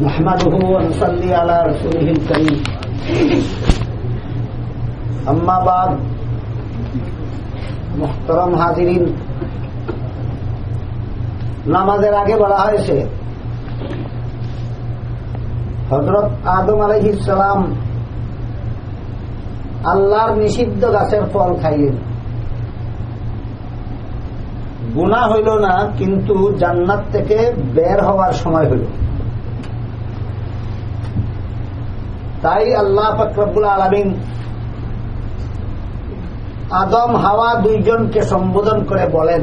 نحمده ونصلي على رسوله الكريم. أما بعد محترم حاضرين নামাজের আগে বলা হয়েছে। হজরত আদম আলহিস সালাম আল্লাহর নিষিদ্ধ গাছের ফল খাইলেন। গুণা হইল না, কিন্তু জান্নাত থেকে বের হওয়ার সময় হইল। তাই আল্লাহ ফকরবুল আলমিন আদম, হাওয়া দুইজনকে সম্বোধন করে বলেন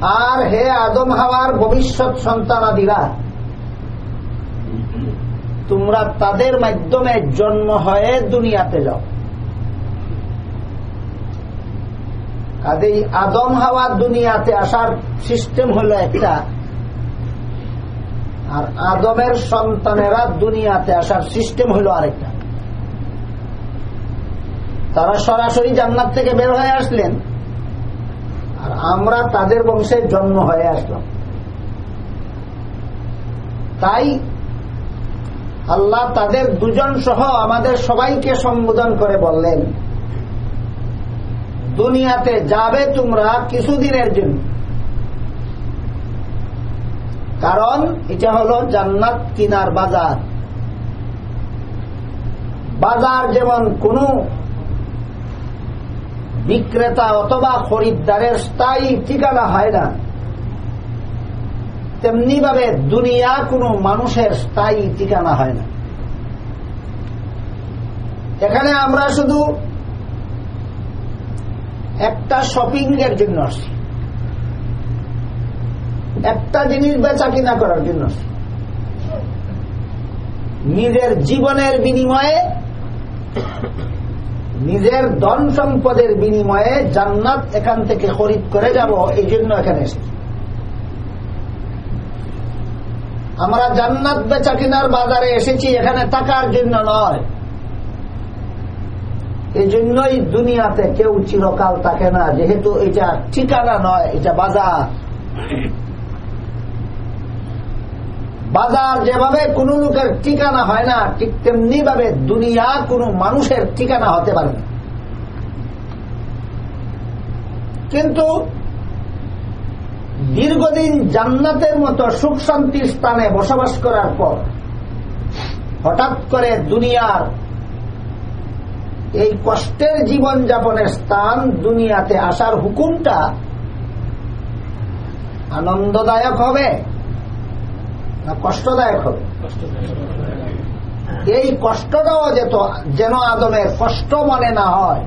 আর হে আদম হাওয়ার ভবিষ্যৎ সন্তানাদিরা, তোমরা তাদের মাধ্যমে জন্ম হয়ে দুনিয়াতে যাও। কাজেই আদম হাওয়া দুনিয়াতে আসার সিস্টেম হলো একটা, আর আদমের সন্তানেরা দুনিয়াতে আসার সিস্টেম হলো আরেকটা। তারা সরাসরি জান্নাত থেকে বের হয়ে আসলেন। আমরা তাদের বংশে জন্ম হয়ে আসলাম। তাই আল্লাহ তাদের দুজন সহ আমাদের সবাইকে সম্বোধন করে বললেন, দুনিয়াতে যাবে তোমরা কিছুদিনের জন্য। কারণ এটা হলো জান্নাত কিনার বাজার। বাজার যেমন কোন বিক্রেতা অথবা খরিদ্দারের স্থায়ী ঠিকানা হয় না। তেমনি ভাবে দুনিয়া কোনো মানুষের স্থায়ী ঠিকানা হয় না। এখানে আমরা শুধু একটা শপিং এর জন্য আসছি। একটা জিনিস বেচা কিনা করার জন্য নিজের জীবনের বিনিময়ে নিজের ধন সম্পদের বিনিময়ে জান্নাত এখান থেকে খরিদ করে যাব, এই জন্য এখানে এসেছি। আমরা জান্নাত বেচা কিনার বাজারে এসেছি, এখানে থাকার জন্য নয়। এই জন্যই দুনিয়াতে কেউ চিরকাল থাকে না, যেহেতু এটা ঠিকানা নয়, এটা বাজার। বাজার যেভাবে কোন লোকের ঠিকানা হয় না, ঠিক তেমনি ভাবে দুনিয়া কোন মানুষের ঠিকানা হতে পারে না। কিন্তু দীর্ঘদিন জান্নাতের মতো সুখ শান্তির স্থানে বসবাস করার পর হঠাৎ করে দুনিয়ার এই কষ্টের জীবন যাপনের স্থান দুনিয়াতে আসার হুকুমটা আনন্দদায়ক হবে। না, কষ্টদায়ক হবে। এই কষ্টটাও যেত, যেন আদমের কষ্ট মনে না হয়।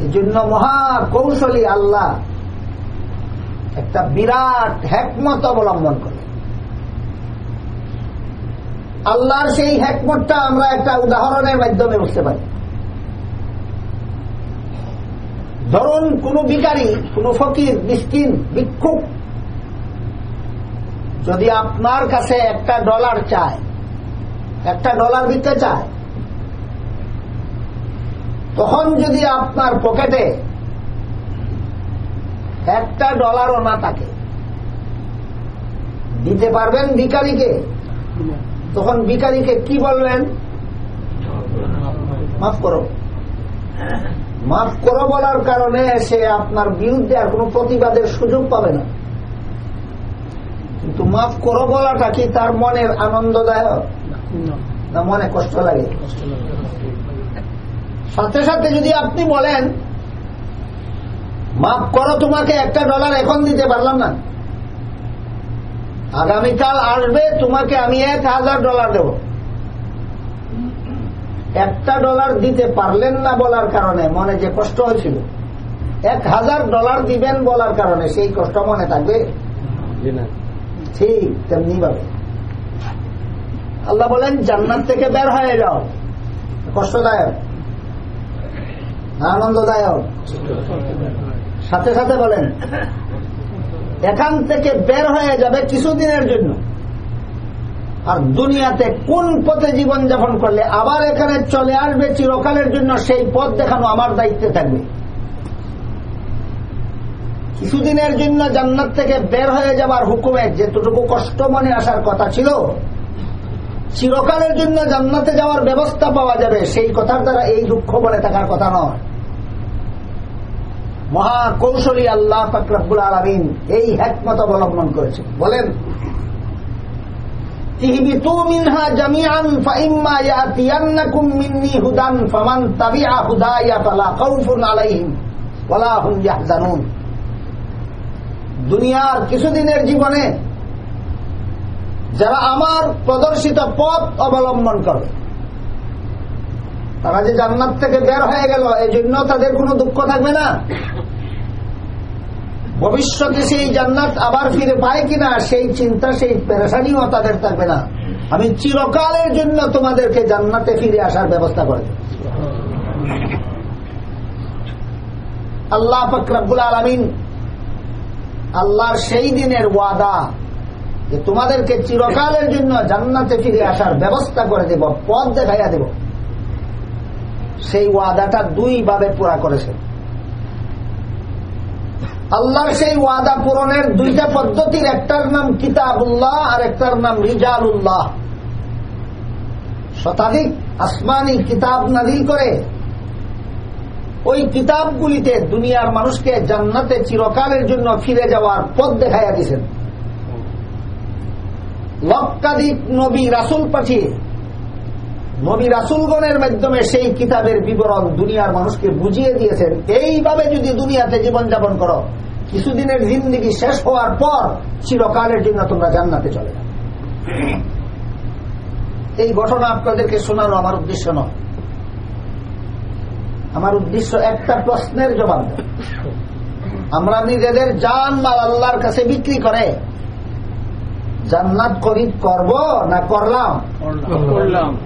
এই জন্য মহা কৌশলী আল্লাহ একটা বিরাট হ্যাকমত অবলম্বন করে। আল্লাহর সেই হ্যাকমতটা আমরা একটা উদাহরণের মাধ্যমে বুঝতে পারি। ধরুন, কোন বিকারী কোন ফকির, মিসকিন, ভিক্ষুক যদি আপনার কাছে একটা ডলার চায়, একটা ডলার দিতে চায়, তখন যদি আপনার পকেটে একটা ডলারও না থাকে, দিতে পারবেন ভিকারিকে? তখন ভিকারিকে কি বলবেন মাফ করো। মাফ করো বলার কারণে সে আপনার বিরুদ্ধে আর কোনো প্রতিবাদের সুযোগ পাবে না। কিন্তু মাফ করো বলাটা কি তার মনের আনন্দদায়ক? না। মনে কষ্ট লাগে। সাথে সাথে যদি আপনি বলেন মাফ করো তোমাকে একটা ডলার এখন দিতে পারলাম না। আগামীকাল আসবে তোমাকে আমি এক হাজার ডলার দেব। একটা ডলার দিতে পারলেন না বলার কারণে মনে যে কষ্ট হয়েছিল। এক হাজার ডলার দিবেন বলার কারণে সেই কষ্ট মনে থাকবে? ঠিক তেমনি ভাবে। আল্লাহ বলেন, জান্নাত থেকে বের হয়ে যাও। কষ্টদায়ক, আনন্দদায়ক। সাথে সাথে বলেন, এখান থেকে বের হয়ে যাবে কিছুদিনের জন্য। আর দুনিয়াতে কোন পথে জীবন যাপন করলে আবার এখানে চলে আসবে চিরকালের জন্য, সেই পথ দেখানো আমার দায়িত্বে থাকবে। কিছুদিনের জন্য জান্নাত থেকে বের হয়ে যাবার হুকুমে যেটুকু কষ্ট মনে আসার কথা ছিল, চিরকালের জন্য জান্নাতে যাওয়ার ব্যবস্থা পাওয়া যাবে, সেই কথার দ্বারা এই দুঃখ বলে থাকার কথা নয়। মহাকৌশলী আল্লাহ ফাকরাবুল আলমিন এই হ্যাকমত অবলম্বন করেছে বলেন দুনিয়ার কিছুদিনের জীবনে যারা আমার প্রদর্শিত পথ অবলম্বন করবে তারা যে জান্নাত থেকে বের হয়ে গেল এই জন্য তাদের কোনো দুঃখ থাকবে না। ভবিষ্যতে সেই জান্নাত আবার ফিরে পায় কিনা, সেই চিন্তা, সেই পেরেশানিও তাদের থাকবে না। আমি চিরকালের জন্য তোমাদেরকে জান্নাতে ফিরে আসার ব্যবস্থা করে আল্লাহ ফকরাবুল আলমিন আল্লাহর সেই দিনের ওয়াদা যে তোমাদেরকে চিরকালের জন্য জান্নাতে ফিরে আসার ব্যবস্থা করে দেব, পথ দেখাইয়া দেব। সেই ওয়াদাটা দুই ভাবে পুরা করেছে। আল্লাহর সেই ওয়াদা পূরণের দুইটা পদ্ধতির, একটার নাম কিতাবুল্লাহ আর একটার নাম রিজালুল্লাহ। শতাধিক আসমানি কিতাব নাজিল করে ওই কিতাবগুলিতে দুনিয়ার মানুষকে জান্নাতে চিরকালের জন্য ফিরে যাওয়ার পথ দেখাইয়া দিয়েছেন লক্ষাধিক নবী রাসুল পাঠিয়ে, নবী রাসুলগণের মাধ্যমে সেই কিতাবের বিবরণ দুনিয়ার মানুষকে বুঝিয়ে দিয়েছেন। এইভাবে যদি দুনিয়াতে জীবনযাপন করো, কিছুদিনের জিন্দগি শেষ হওয়ার পর চিরকালের জন্য তোমরা জান্নাতে চলে যাবে এই ঘটনা আপনাদেরকে শোনানো আমার উদ্দেশ্য নয়। আমার উদ্দেশ্য একটা প্রশ্নের জবাব আমরা নিজেদের জান মাল আল্লাহর কাছে বিক্রি করে জান্নাত খরিদ করব না করলাম? করলাম।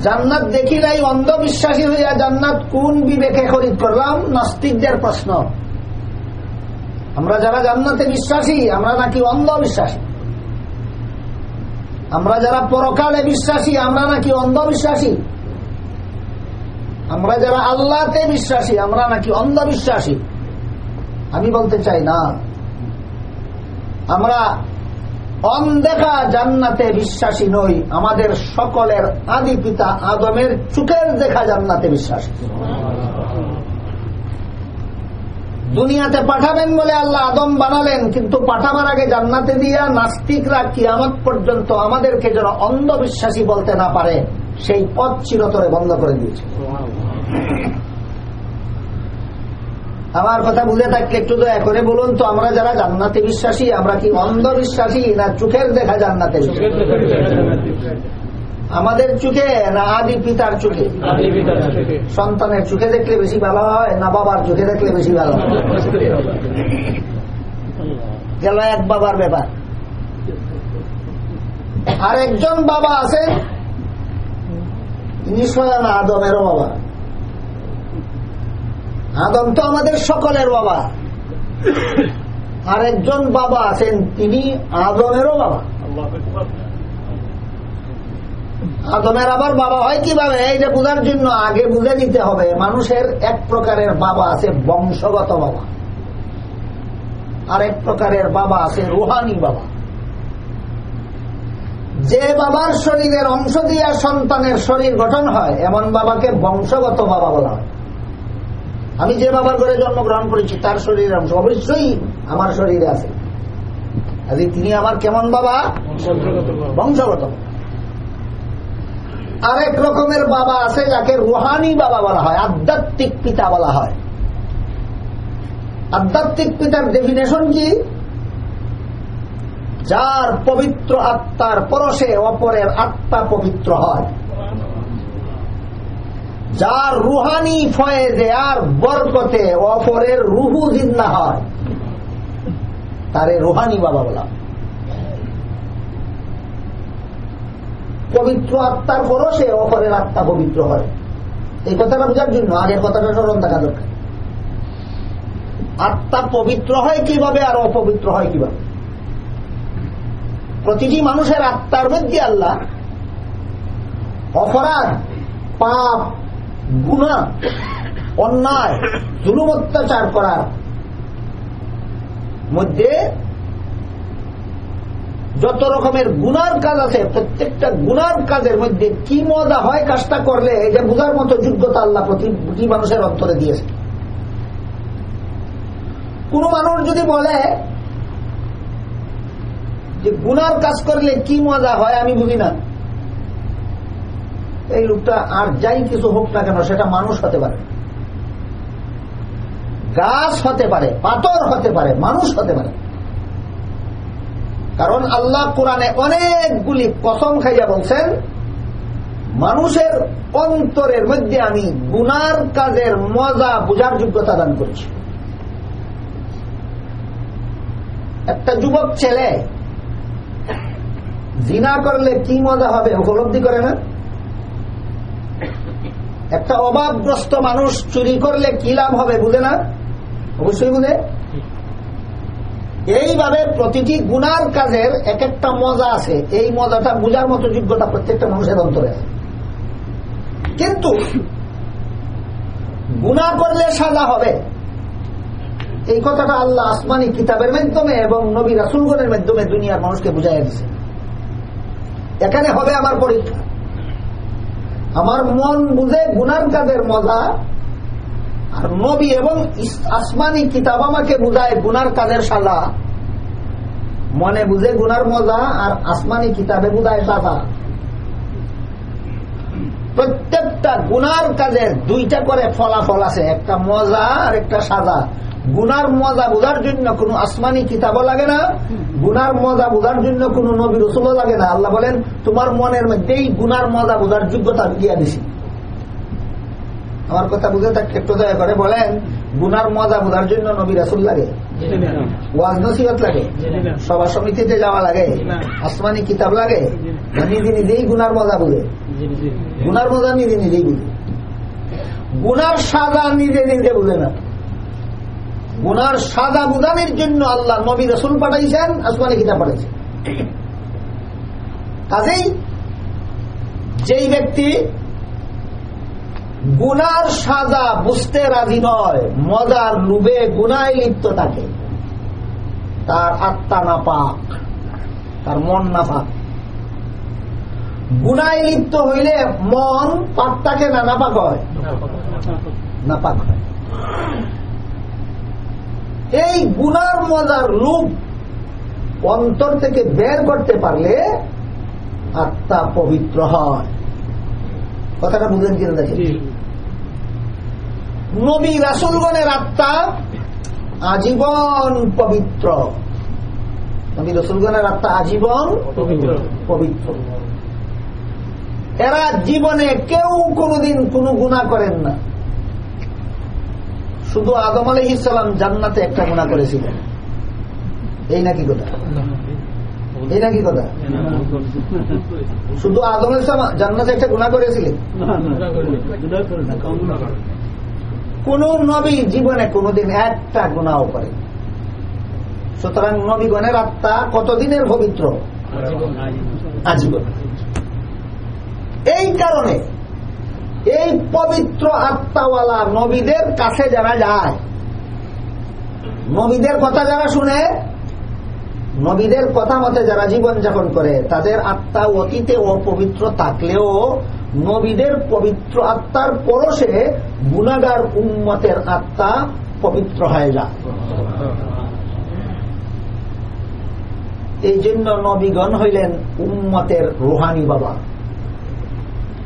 জান্নাত দেখি নাই অন্ধবিশ্বাসী হইয়া জান্নাত কোন বিবেকে খরিদ করলাম? নাস্তিকদের প্রশ্ন। আমরা যারা জান্নাতে বিশ্বাসী আমরা নাকি অন্ধবিশ্বাসী? আমরা যারা পরকালে বিশ্বাসী আমরা নাকি অন্ধবিশ্বাসী? আমরা যারা আল্লাহতে বিশ্বাসী, আমরা নাকি অন্ধবিশ্বাসী? আমি বলতে চাই না। আমরা অনদেখা জান্নাতে বিশ্বাসী নই, আমাদের সকলের আদি পিতা আদমের চুকের দেখা জান্নাতে বিশ্বাসী। দুনিয়াতে পাঠাবেন বলে আল্লাহ আদম বানালেন, কিন্তু পাঠাবার আগে জান্নাতে দিয়া নাস্তিকরা কিয়ামত পর্যন্ত আমাদেরকে যেন অন্ধবিশ্বাসী বলতে না পারে। সেই পথ চিরতরে বন্ধ করে দিয়েছে। আমার কথা বুঝে থাকলে একটু দয়া করে বলুন তো আমরা যারা জান্নাতে বিশ্বাসী আমরা কি অন্ধবিশ্বাসী না চোখের দেখা জান্নাতে আমাদের চোখে না আদি পিতার চোখে? সন্তানের চোখে দেখলে বেশি ভালো হয় না বাবার চোখে দেখলে বেশি ভালো হয়? গেল এক বাবার ব্যাপার। আর একজন বাবা আছে তিনি স্বয়ং আদমেরও বাবা? আদম তো আমাদের সকলের বাবা। আর একজন বাবা আছেন, তিনি আদমেরও বাবা। আদমের আবার বাবা হয় কীভাবে? এইটা বোঝার জন্য আগে বুঝে নিতে হবে, মানুষের এক প্রকারের বাবা আছে বংশগত বাবা। আর এক প্রকারের বাবা আছে রুহানি বাবা। যে বাবার শরীরের অংশ দিয়া সন্তানের শরীর গঠন হয়, এমন বাবাকে বংশগত বাবা বলা হয়। আমি যে বাবার ঘরে জন্মগ্রহণ করেছি, তার শরীরের অংশ। অবশ্যই আমার শরীরে আছে। আজ তিনি আমার কেমন বাবা? বংশগত। আরেক রকমের বাবা আছে, যাকে রুহানি বাবা বলা হয়, আধ্যাত্মিক পিতা বলা হয়। আধ্যাত্মিক পিতার ডেফিনেশন কি? যার পবিত্র আত্মার পরশে অপরের আত্মা পবিত্র হয়। যার রুহানি ফয়েজে আর বরকতে অপরের রুহু জিন্দা হয়। তারে রুহানি বাবা বলা পবিত্র আত্মার পরশে অপরের আত্মা পবিত্র হয়। এই কথাটা বোঝার জন্য, আগের কথাটা স্মরণ থাকা দরকার। আত্মা পবিত্র হয় কীভাবে আর অপবিত্র হয় কীভাবে? প্রতিটি মানুষের আত্মার মধ্যে আল্লাহ অপরাধ, পাপ গুণা অন্যায়, জুলুম, অত্যাচার করার মধ্যে যত রকমের গুনার কাজ আছে, প্রত্যেকটা গুনার কাজের মধ্যে কি মজা হয় কাজটা করলে এটা বোঝার মতো যোগ্যতা আল্লাহ প্রতি মানুষের অন্তরে দিয়েছে। কোন মানুষ যদি বলে যে গুনার কাজ করলে কি মজা হয় আমি বুঝি না। এই লোকটা আর যাই কিছু হোক না কেন, সেটা মানুষ হতে পারে। গাছ হতে পারে, পাথর হতে পারে, মানুষ হতে পারে। কারণ আল্লাহ কোরআনে অনেকগুলি কসম খাইয়া বলছেন, মানুষের অন্তরের মধ্যে আমি গুনার কাজের মজা বোঝার যোগ্যতা দান করেছি। একটা যুবক ছেলে জিনা করলে কি মজা হবে? উপলব্ধি করে না? একটা অভাবগ্রস্ত মানুষ চুরি করলে কি লাভ হবে বুঝে না? অবশ্যই বুঝে। এইভাবে প্রতিটি গুনার কাজের এক একটা মজা আছে। এই মজাটা বোঝার মতো যোগ্যতা প্রত্যেকটা মানুষের অন্তরে আছে। কিন্তু গুণা করলে সাজা হবে। এই কথাটা আল্লাহ আসমানি কিতাবের মাধ্যমে এবং নবী রাসুলগণের মাধ্যমে দুনিয়ার মানুষকে বুঝাই দিচ্ছে এখানে হবে আমার পরীক্ষা। আমার মন বুঝে গুনার কাজের মজা, আর নবী এবং আসমানি কিতাব আমাকে বুঝায় গুনার কাজের সাজা। মনে বুঝে গুনার মজা, আর আসমানি কিতাবে বুঝায় সাজা। প্রত্যেকটা গুনার কাজের দুইটা করে ফলাফল আছে, একটা মজা আর একটা সাজা। গুনার মজা বোঝার জন্য কোন আসমানি কিতাবও লাগে না গুনার মজা বোঝার জন্য কোন নবী রসুলও লাগে না। আল্লাহ বলেন তোমার মনের মধ্যেই গুনার মজা বোঝার যোগ্যতা দিয়া দিছি। আমার কথা বুঝে থাকতে একটু দয়া করে বলেন গুনার মজা বোঝার জন্য নবী রাসুল লাগে? ওয়াজ নসিহত লাগে? সভা সমিতিতে যাওয়া লাগে? আসমানি কিতাব লাগে? নিজে নিজেই গুনার মজা বুঝে? গুনার মজা নিজে নিজেই বুঝে। গুনার সাজা নিজে নিজে বুঝে না। গুনার সাজা বুঝানোর জন্য আল্লাহ নবী রসুল পাঠাইছেন, আসমানি কিতাব পাঠাইছেন কাজেই যেই ব্যক্তি গুনার সাজা বুঝতে রাজি নয়, মজার লুবে গুনায় লিপ্ত থাকে, তার আত্মা না পাক তার মন না পাক গুনায় লিপ্ত হইলে মন পাক থাকে না নাপাক হয়? নাপাক হয়। এই গুনার মজার লুপ অন্তর থেকে বের করতে পারলে আত্মা পবিত্র হয়। কথাটা বুঝলেন কিনা দেখেন? নবী রাসুলগণের আত্মা আজীবন পবিত্র। নবী রসুলগণের আত্মা আজীবন পবিত্র। এরা জীবনে কেউ কোনোদিন কোন গুণা করেন না। শুধু আদম আলহ ইসলাম জান্নাতে একটা গুণা করেছিলেন এই নাকি কথা? এই নাকি কথা? শুধু আদম ইসলাম জান্নাতে একটা গুণা করেছিলেন কোন নবী জীবনে কোনদিন একটা গুণাও করে। সুতরাং নবীগণের আত্মা কতদিনের পবিত্র? আজীবন। এই কারণে এই পবিত্র আত্মাওয়ালা নবীদের কাছে যারা যায়, নবীদের কথা যারা শুনে, নবীদের কথা মতে যারা জীবন যাপন করে, তাদের আত্মা অতীতে অপবিত্র থাকলেও নবীদের পবিত্র আত্মার পরশে গুণাগার উন্মতের আত্মা পবিত্র হয়ে যায়। এই জন্য নবীগণ হইলেন উম্মতের রোহানি বাবা।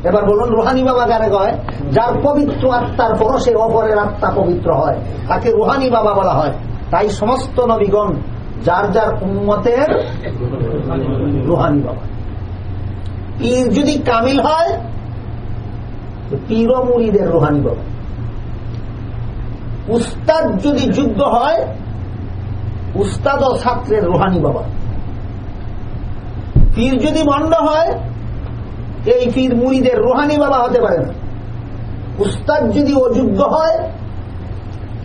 এবার বলুন, রুহানি বাবা কারে কয়? যার পবিত্র আত্মার পরশে অপরের আত্মা পবিত্র হয়, তাকে রুহানি বাবা বলা হয়। তাই সমস্ত নবীগণ, যার যার উন্মতের রুহানি বাবা। পীর যদি কামিল হয় পীর মুড়িদের রুহানি বাবা। উস্তাদ যদি যুদ্ধ হয়, উস্তাদ ও ছাত্রের রুহানি বাবা। পীর যদি মন্ড হয় এই পীর মুড়িদের রোহানি বাবা হতে পারে না উস্তাদ যদি অযোগ্য হয়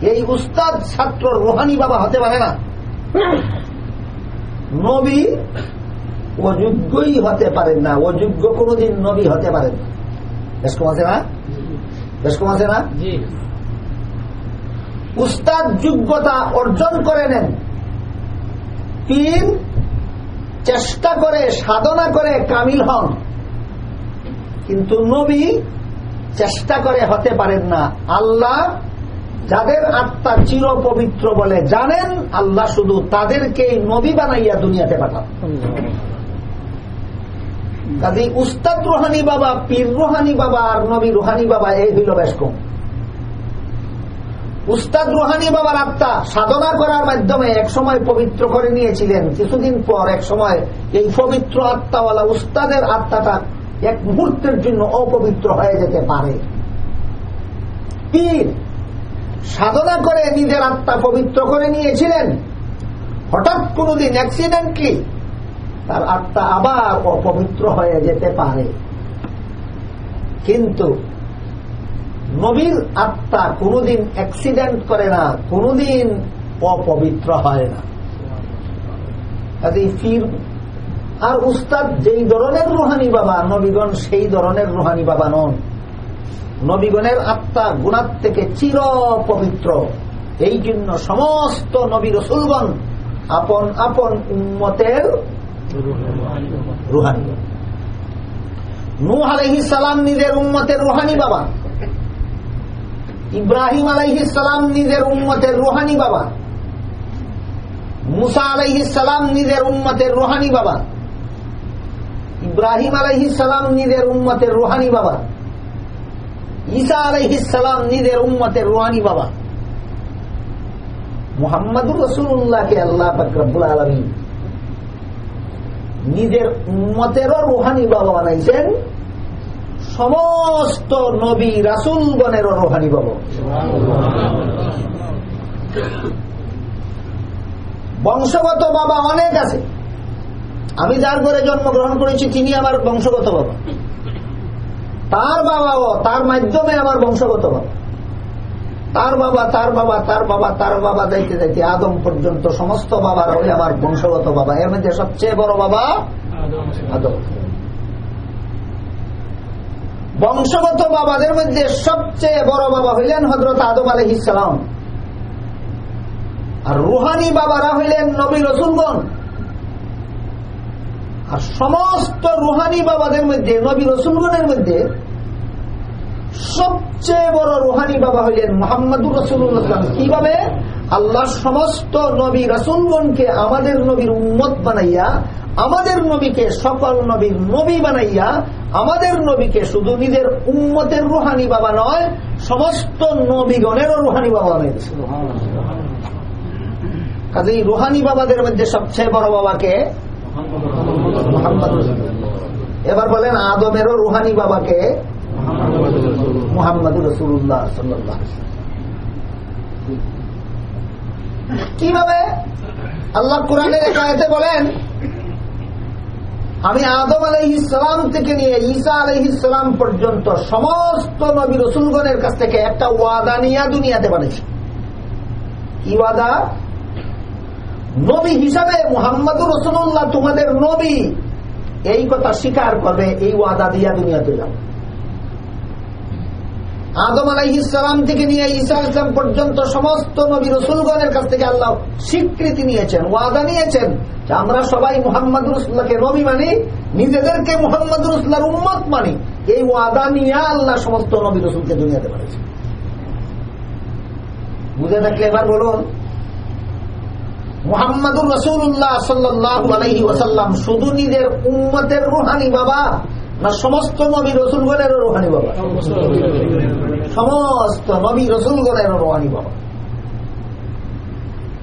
এই উস্তাদ ছাত্র রুহানি বাবা হতে পারে না। নবী অযোগ্যই হতে পারেন না অযোগ্য কোনদিন নবী হতে পারেন না। বেশ কম আছে না? বেশ কম আছে না? উস্তাদ যোগ্যতা অর্জন করে নেন। পীর চেষ্টা করে সাধনা করে কামিল হন। কিন্তু নবী চেষ্টা করে হতে পারেন না। আল্লাহ যাদের আত্মা চির পবিত্র বলে জানেন, আল্লাহ শুধু তাদেরকে নবী বানাইয়া দুনিয়াতে পাঠান। কাজে উস্তাদ রোহানি বাবা, পীর রোহানি বাবা আর নবী রোহানি বাবা, এই হইল বেশ কম উস্তাদ রোহানি বাবার আত্মা সাধনা করার মাধ্যমে এক সময় পবিত্র করে নিয়েছিলেন। কিছুদিন পর এক সময় এই পবিত্র আত্মাওয়ালা উস্তাদের আত্মাটা এক মুহূর্তের জন্য অপবিত্র হয়ে যেতে পারে। পীর সাধনা করে নিজের আত্মা পবিত্র করে নিয়েছিলেন। হঠাৎ কোনদিন অ্যাক্সিডেন্টলি তার আত্মা আবার অপবিত্র হয়ে যেতে পারে। কিন্তু নবীর আত্মা কোনদিন অ্যাক্সিডেন্ট করে না, কোনদিন অপবিত্র হয় না। আর উস্তাদ যেই ধরনের রুহানি বাবা, নবীগণ সেই ধরনের রুহানি বাবা নন। নবীগণের আত্মা গুণার থেকে চির পবিত্র এই জন্য সমস্ত নবী রসুলগণ আপন আপন উন্মতের রুহানি। নূহ আলহি সালাম নিজের উন্মতের রুহানি বাবা। ইব্রাহিম আলাইহিস সালাম নিজের উম্মতের রুহানি বাবা। মুসা আলাইহিস সালাম নিজের উম্মতের রুহানি বাবা। ইব্রাহিম আলাইহিস সালাম নিজের উম্মতের রুহানি বাবা। ঈসা আলাইহিস সালাম নিজের উম্মতের রুহানি বাবা। মুহাম্মদুর রসুল্লাহকে আল্লাহ ফকরবুল আলমী নিজের উম্মতেরও রুহানি বাবা বানাইছেন। সমস্ত নবী রাসুলগণের রোহানি বাবা। বংশগত বাবা অনেক আছে। আমি যার ঘরে জন্মগ্রহণ করেছি, তিনি আমার বংশগত বাবা। তার বাবাও তার মাধ্যমে আমার বংশগত বাবা। তার বাবা তার বাবা তার বাবা তার বাবা যাইতে যাইতে আদম পর্যন্ত সমস্ত বাবার ওই আমার বংশগত বাবা। এর মধ্যে সবচেয়ে বড় বাবা আদম। বংশগত বাবাদের মধ্যে সবচেয়ে বড় বাবা হইলেন হজরত আদম আলহিসাম আর রুহানি বাবারা হইলেন নবী রসুলগণ। আর সমস্ত রুহানি বাবাদের মধ্যে নবী রসুলগণের মধ্যে সবচেয়ে বড় রুহানি বাবা হইলেন মোহাম্মদুর রসুল্লাহাম কীভাবে? আল্লাহ সমস্ত নবী রসুলগণকে আমাদের নবীর উন্মত বানাইয়া আমাদের নবীকে সকল নবীর নবী বানাইয়া আমাদের নবীকে শুধু নিজের উম্মতের রুহানি বাবা নয় সমস্ত নবীগণেরও রুহানি বাবা বানাইছে কাজে রুহানি বাবাদের মধ্যে সবচেয়ে বড় বাবাকে এবার বলেন আদমেরও রুহানি বাবাকে মোহাম্মদ রসুল্লাহ সাল্লাহ কীভাবে? আল্লাহ কোরআনের একায়তে বলেন, আমি আদম আলহিসাম থেকে নিয়ে ঈসা আলহিসাম পর্যন্ত সমস্ত নবী রসুলগণের কাছ থেকে একটা ওয়াদা নিয়ে দুনিয়াতে বানিয়েছি। কি ওয়াদা? নবী হিসাবে মোহাম্মদুর রসুল্লাহ তোমাদের নবী। এই কথা স্বীকার করবে, এই ওয়াদা দিয়া দুনিয়াতে যাও। আদম আলাইহিসালাম থেকে নিয়ে ঈসা ইসলাম পর্যন্ত সমস্ত নবী রসুলগণের কাছ থেকে আল্লাহ স্বীকৃতি নিয়েছেন, ওয়াদা নিয়েছেন আমরা সবাই মোহাম্মদ রসুল্লাহকে নবী মানি, নিজেদেরকে মোহাম্মদ রসুল্লাহর উম্মত মানি। এই ওয়াদা নিয়ে আল্লাহ সমস্ত নবী রসুলকে দুনিয়াতে পারেছে বুঝে থাকলে এবার বলুন মোহাম্মদুর রসুল্লাহ সাল্লাহ আলহি ওসাল্লাম শুধু নিজের উম্মতের রুহানি বাবা না সমস্ত নবী রসুলগণেরও রোহানি বাবা? সমস্ত নবী রসুলগণেরও রোহানি বাবা।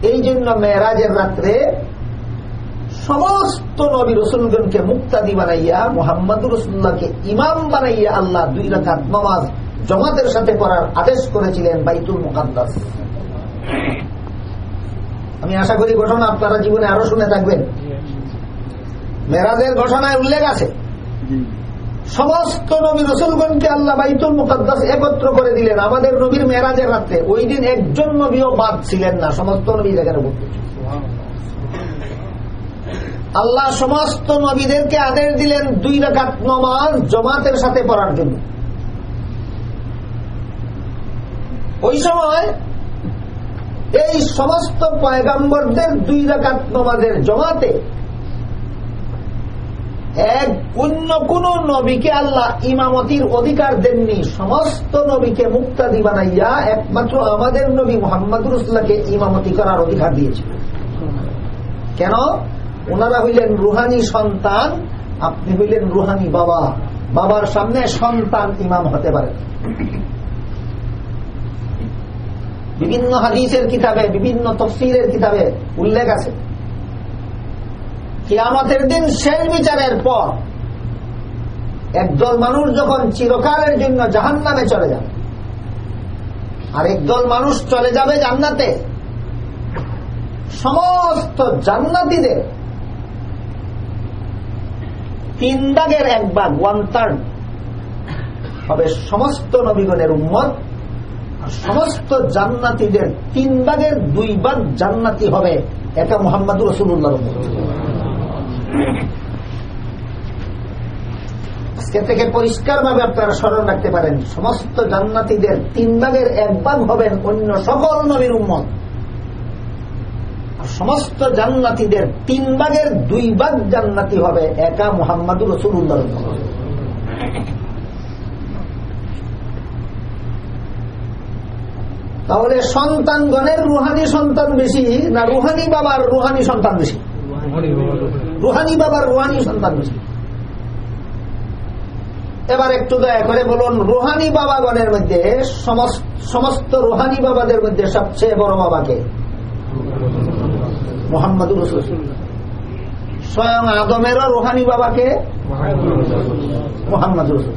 এই জন্য মেয়েরাজের রাত্রে সমস্ত নবী রসুলগণকে মুক্তাদি বানাইয়া মোহাম্মদ রসুল্লাহকে ইমাম বানাইয়া আল্লাহ দুই রাখাত নমাজ জমাতের সাথে করার আদেশ করেছিলেন বাইতুল মুকাদ্দাস। আমি আশা করি ঘটনা আপনারা জীবনে আরও শুনে থাকবেন। মেরাজের ঘটনায় উল্লেখ আছে। সমস্ত নবী রসুলগণকে আল্লাহ বাইতুল মুকাদ্দাস একত্র করে দিলেন। আমাদের নবীর মেরাজের রাত্রে। ওই দিন একজন নবীও বাদ ছিলেন না। সমস্ত নবী জায়গায় উপস্থিত। আল্লাহ সমস্ত নবীদেরকে আদেশ দিলেন দুই রাকাত নমাজ জমাতের সাথে পড়ার জন্য। ওই সময় এই সমস্ত পয়গাম্বরদের দুই রাকাত নমাজের জমাতে এক অন্য কোন নবীকে আল্লাহ ইমামতির অধিকার দেননি। সমস্ত নবীকে মুক্তাদি বানাইয়া একমাত্র আমাদের নবী মোহাম্মদ রুসুল্লাহকে ইমামতি করার অধিকার দিয়েছিল। কেন? ওনারা হইলেন রুহানি সন্তান, আপনি হইলেন রুহানি বাবা। বাবার সামনে সন্তান ইমাম হতে পারে। বিভিন্ন হাদিসের কিতাবে, বিভিন্ন তফসিরের কিতাবে উল্লেখ আছে। কিয়ামতের দিন শেষ বিচারের পর একদল মানুষ যখন চিরকালের জন্য জাহান নামে চলে যাবে আর একদল মানুষ চলে যাবে জান্নাতে। সমস্ত জান্নাতিদের তিন ভাগের এক ভাগ ওয়ান থার্ড হবে সমস্ত নবীগণের উম্মত আর সমস্ত জান্নাতিদের তিন ভাগের দুই ভাগ জান্নাতি হবে। এটা মোহাম্মদ রসুল্লাহ আজকে থেকে পরিষ্কার ভাবে আপনারা স্মরণ রাখতে পারেন, সমস্ত জান্নাতিদের তিন ভাগের এক ভাগ হবেন অন্য সকল নবীর উম্মত। সমস্ত জান্নাতিদের তিন ভাগের দুই ভাগ জান্নাতি হবে, একা মোহাম্মদুর রসুল্লাহ তাহলে সন্তানগণের রুহানি সন্তান বেশি না রুহানি বাবার রুহানি সন্তান বেশি? রুহানি বাবার রুহানি সন্তান বেশি। এবার একটু দয়া করে বলুন, রুহানি বাবাগণের মধ্যে সমস্ত রুহানি বাবাদের মধ্যে সবচেয়ে বড় বাবাকে মোহাম্মদ স্বয়ং আদমেরও রুহানি বাবাকে মোহাম্মদ রসুল।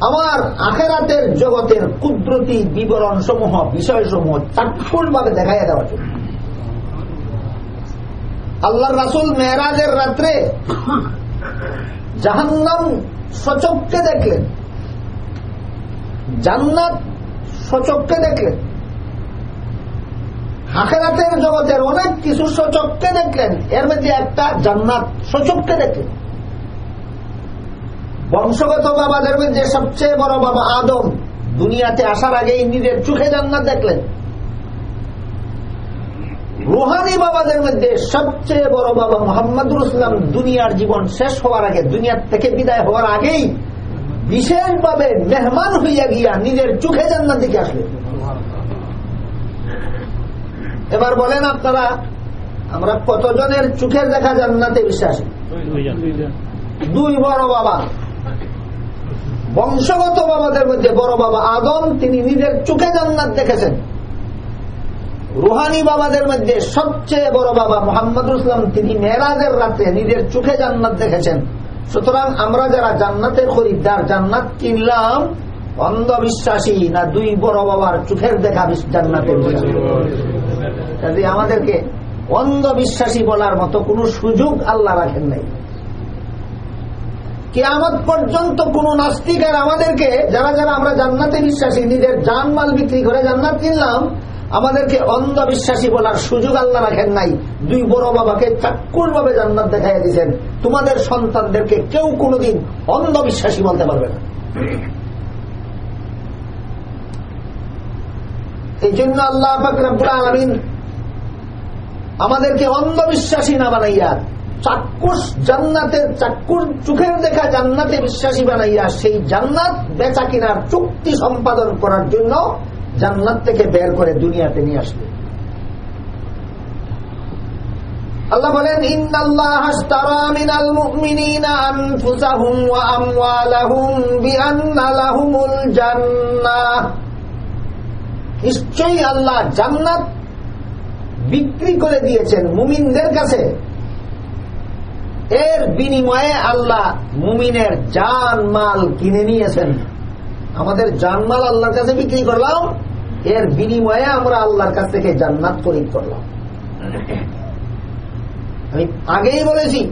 আমার আখেরাতের জগতের কুদরতি বিবরণ সমূহ বিষয় সমূহ চাক্ষুষ ভাবে দেখাইয়া দেওয়ার জন্য আল্লাহ রাসুল মেহরাজের রাত্রে জাহান্নাম সচককে দেখলেন। জান্নাত সচককে দেখলেন। আখেরাতের জগতের অনেক কিছু সচককে দেখলেন। এর মধ্যে একটা জান্নাত সচককে দেখলেন। বংশগত বাবাদের মধ্যে সবচেয়ে বড় বাবা আদম দুনিয়াতে আসার আগেই নিজের চোখে জান্নাত দেখলেন। রুহানি বাবাদের মধ্যে সবচেয়ে বড় বাবা মোহাম্মদুর ইসলাম দুনিয়ার জীবন শেষ হওয়ার আগে দুনিয়ার থেকে বিদায় হওয়ার আগেই বিশেষভাবে মেহমান হইয়া গিয়া নিজের চোখে জান্নাত দিকে আসলেন। এবার বলেন আপনারা আমরা কতজনের চোখের দেখা জান্নাতে বিশ্বাসী? দুই বড় বাবা। বংশগত বাবাদের মধ্যে বড় বাবা আদম, তিনি নিজের চোখে জান্নাত দেখেছেন। রুহানি বাবাদের মধ্যে সবচেয়ে বড় বাবা মোহাম্মদ ইসলাম, তিনি মেয়েরাজের রাতে নিজের চোখে জান্নাত দেখেছেন। সুতরাং আমরা যারা জান্নাতের খরিদ্দার, জান্নাত কিনলাম, অন্ধবিশ্বাসী না দুই বড় বাবার চোখের দেখা জান্নাতের আমাদেরকে অন্ধবিশ্বাসী বলার মতো কোন সুযোগ আল্লাহ রাখেন নাই। কেয়ামত পর্যন্ত কোন নাস্তিকার আমাদেরকে, যারা যারা আমরা জান্নাতে বিশ্বাসী, নিজের জানমাল বিক্রি করে জান্নাত কিনলাম, আমাদেরকে অন্ধবিশ্বাসী বলার সুযোগ আল্লাহ রাখেন নাই। দুই বড় বাবাকে চাক্ষুর ভাবে জান্নাত দেখাই দিয়েছেন। তোমাদের সন্তানদেরকে কেউ কোনোদিন অন্ধবিশ্বাসী বলতে পারবে না। এই জন্য আল্লাহ আমাদেরকে অন্ধবিশ্বাসী না বানাইয়া চাক্ষুষ জান্নাতের চাক্ষুর চোখের দেখা জান্নাতে বিশ্বাসী বানাইয়া সেই জান্নাত বেচা কিনার চুক্তি সম্পাদন করার জন্য জান্নাত থেকে বের করে দুনিয়াতে নিয়ে আসবে। আল্লাহ বলেন নিশ্চয়ই আল্লাহ জান্নাত বিক্রি করে দিয়েছেন মুমিনদের কাছে। এর বিনিময়ে আল্লাহ মুমিনের জান মাল কিনে নিয়েছেন। আমাদের জানমাল আল্লাহর কাছে বিক্রি করলাম, এর বিনিময়ে আমরা আল্লাহর কাছ থেকে জান্নাত খরিদ করলাম। আমি আগেই বলেছি,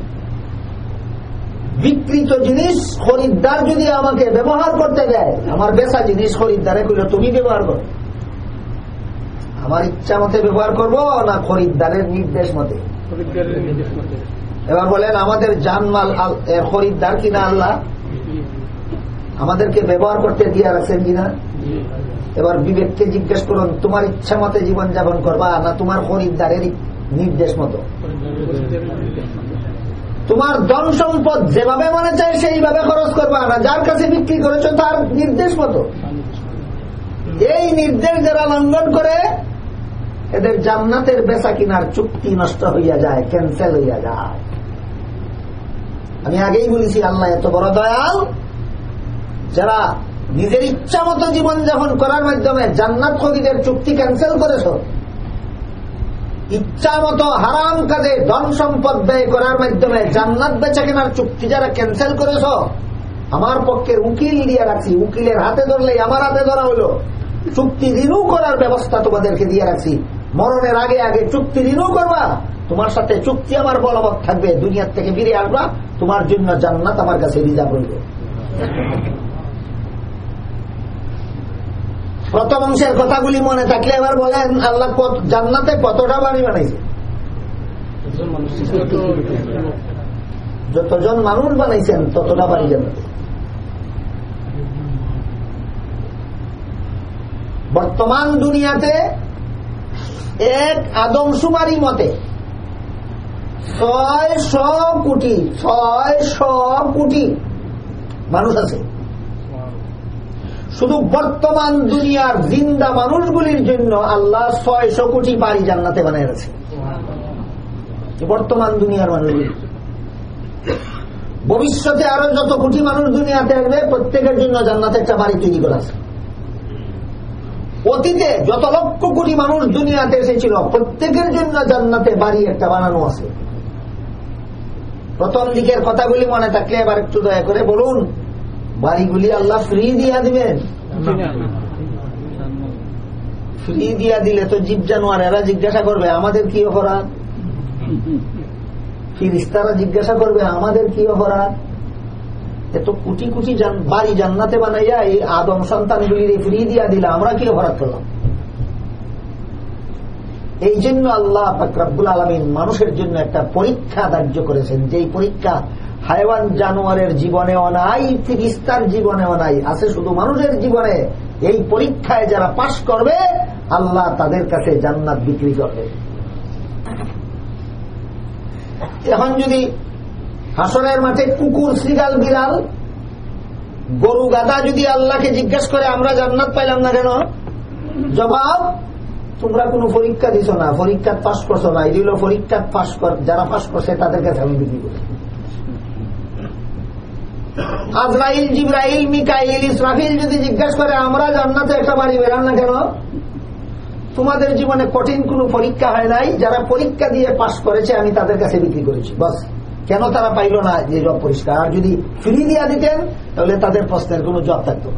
বিকৃত জিনিস খরিদ্দার যদি আমাকে ব্যবহার করতে দেয়, আমার বেচা জিনিস খরিদ্দারে কইল, তুমি ব্যবহার করো। আমার ইচ্ছা মতে ব্যবহার করব না খরিদ্দারের নির্দেশ মতে। এবার বলেন, আমাদের জানমাল খরিদ্দার কিনা আল্লাহ? আমাদেরকে ব্যবহার করতে দিয়ে রাখছেন কিনা? এবার বিবেককে জিজ্ঞেস করুন, তোমার ইচ্ছা মতে জীবন যাপন করবা না তোমার খরিদ্দারের নির্দেশ মতো? তোমার ধন সম্পদ যেভাবে মনে চায় সেইভাবে খরচ করবা না। যার কাছে বিক্রি করেছ তার নির্দেশ মতো। এই নির্দেশ যারা লঙ্ঘন করে, এদের জান্নাতের বেচা কিনার চুক্তি নষ্ট হইয়া যায় ক্যান্সেল হইয়া যায়। আমি আগেই বলেছি আল্লাহ এত বড় দয়াল। যারা নিজের ইচ্ছা মতো জীবনযাপন করার মাধ্যমে জান্নাত খরিদের চুক্তি ক্যান্সেল করেছ, ইচ্ছা মতো হারাম কাজে ধন সম্পদ ব্যয় করার মাধ্যমে জান্নাত বেচা কেনার চুক্তি যারা ক্যান্সেল করেছ, আমার পক্ষের উকিল দিয়ে রাখছি, উকিলের হাতে ধরলেই আমার হাতে ধরা হলো। চুক্তি রিনু করার ব্যবস্থা তোমাদেরকে দিয়ে রাখছি। মরণের আগে আগে চুক্তি রিনু করবা, তোমার সাথে চুক্তি আমার বলবৎ থাকবে, দুনিয়ার থেকে ফিরে আসবা। তোমার জন্য জান্নাত আমার কাছে রিজার্ভ হইবে প্রথম অংশের কথাগুলি মনে থাকলে এবার বলেন, আল্লাহ জান্নাতে কতটা বাড়ি বানাইছে? যতজন মানুষ বানাইছেন, ততটা বাড়ি জান্নাতে। বর্তমান দুনিয়াতে এক আদমশুমারি মতে ছয় কোটি ছয় কোটি মানুষ আছে। শুধু বর্তমান দুনিয়ার জিন্দা মানুষগুলির জন্য আল্লাহ ছয়শো কোটি বাড়ি জান্নাতে বানিয়ে গেছে বর্তমান দুনিয়ার মানুষগুলি। ভবিষ্যতে আরও যত কোটি মানুষ দুনিয়াতে আসবে, প্রত্যেকের জন্য জান্নাতে একটা বাড়ি তৈরি করা আছে। অতীতে যত লক্ষ কোটি মানুষ দুনিয়াতে এসেছিল, প্রত্যেকের জন্য জান্নাতে বাড়ি একটা বানানো আছে। প্রথম দিকের কথাগুলি মনে থাকলে এবার একটু দয়া করে বলুন। বাড়িগুলি আল্লাহ ফ্রি দিয়া দিবেন? ফ্রি দিয়া দিলে তো জীব জানোয়ার এরা জিজ্ঞাসা করবে, আমাদের কি অপরাধ? ফিরিস্তারা জিজ্ঞাসা করবে, আমাদের কি অপরাধ? এত কোটি কোটি বাড়ি জান্নাতে বানাইয়া এই আদম সন্তানগুলির ফ্রি দিয়া দিলে আমরা কি অপরাধ করলাম? এই জন্য আল্লাহ ফাকরাবুল আলমিন মানুষের জন্য একটা পরীক্ষা ধার্য করেছেন। যে পরীক্ষা হাইওয়ান জানোয়ারের জীবনেও নাই ফিরিস্তার জীবনেও নাই, আছে শুধু মানুষের জীবনে। এই পরীক্ষায় যারা পাশ করবে, আল্লাহ তাদের কাছে জান্নাত বিক্রি করবে। এখন যদি হাসনের মাঠে কুকুর শ্রীগাল বিড়াল গরু গাদা যদি আল্লাহকে জিজ্ঞেস করে, আমরা জান্নাত পাইলাম না কেন? জবাব তোমরা কোনো পরীক্ষা দিছ না, পরীক্ষা পাশ করছ না এগুলো পরীক্ষা পাশ কর, যারা পাশ করছে তাদের কাছে আমি বিক্রি করি। আজরাইল, জিব্রাইল, মিকাইল ইসরাফিল যদি জিজ্ঞাসা করে, আমরা জান্নাতে একটা বাড়ি বেরান না কেন? তোমাদের জীবনে কঠিন কোনো পরীক্ষা হয় নাই, যারা পরীক্ষা দিয়ে পাশ করেছে, আমি তাদের কাছে বিক্রি করেছি। বস, কেন তারা পাইল না যে জব পরিষ্কার? আর যদি ফ্রি দিয়া দিতেন, তাহলে তাদের প্রশ্নের কোনো জব থাকতো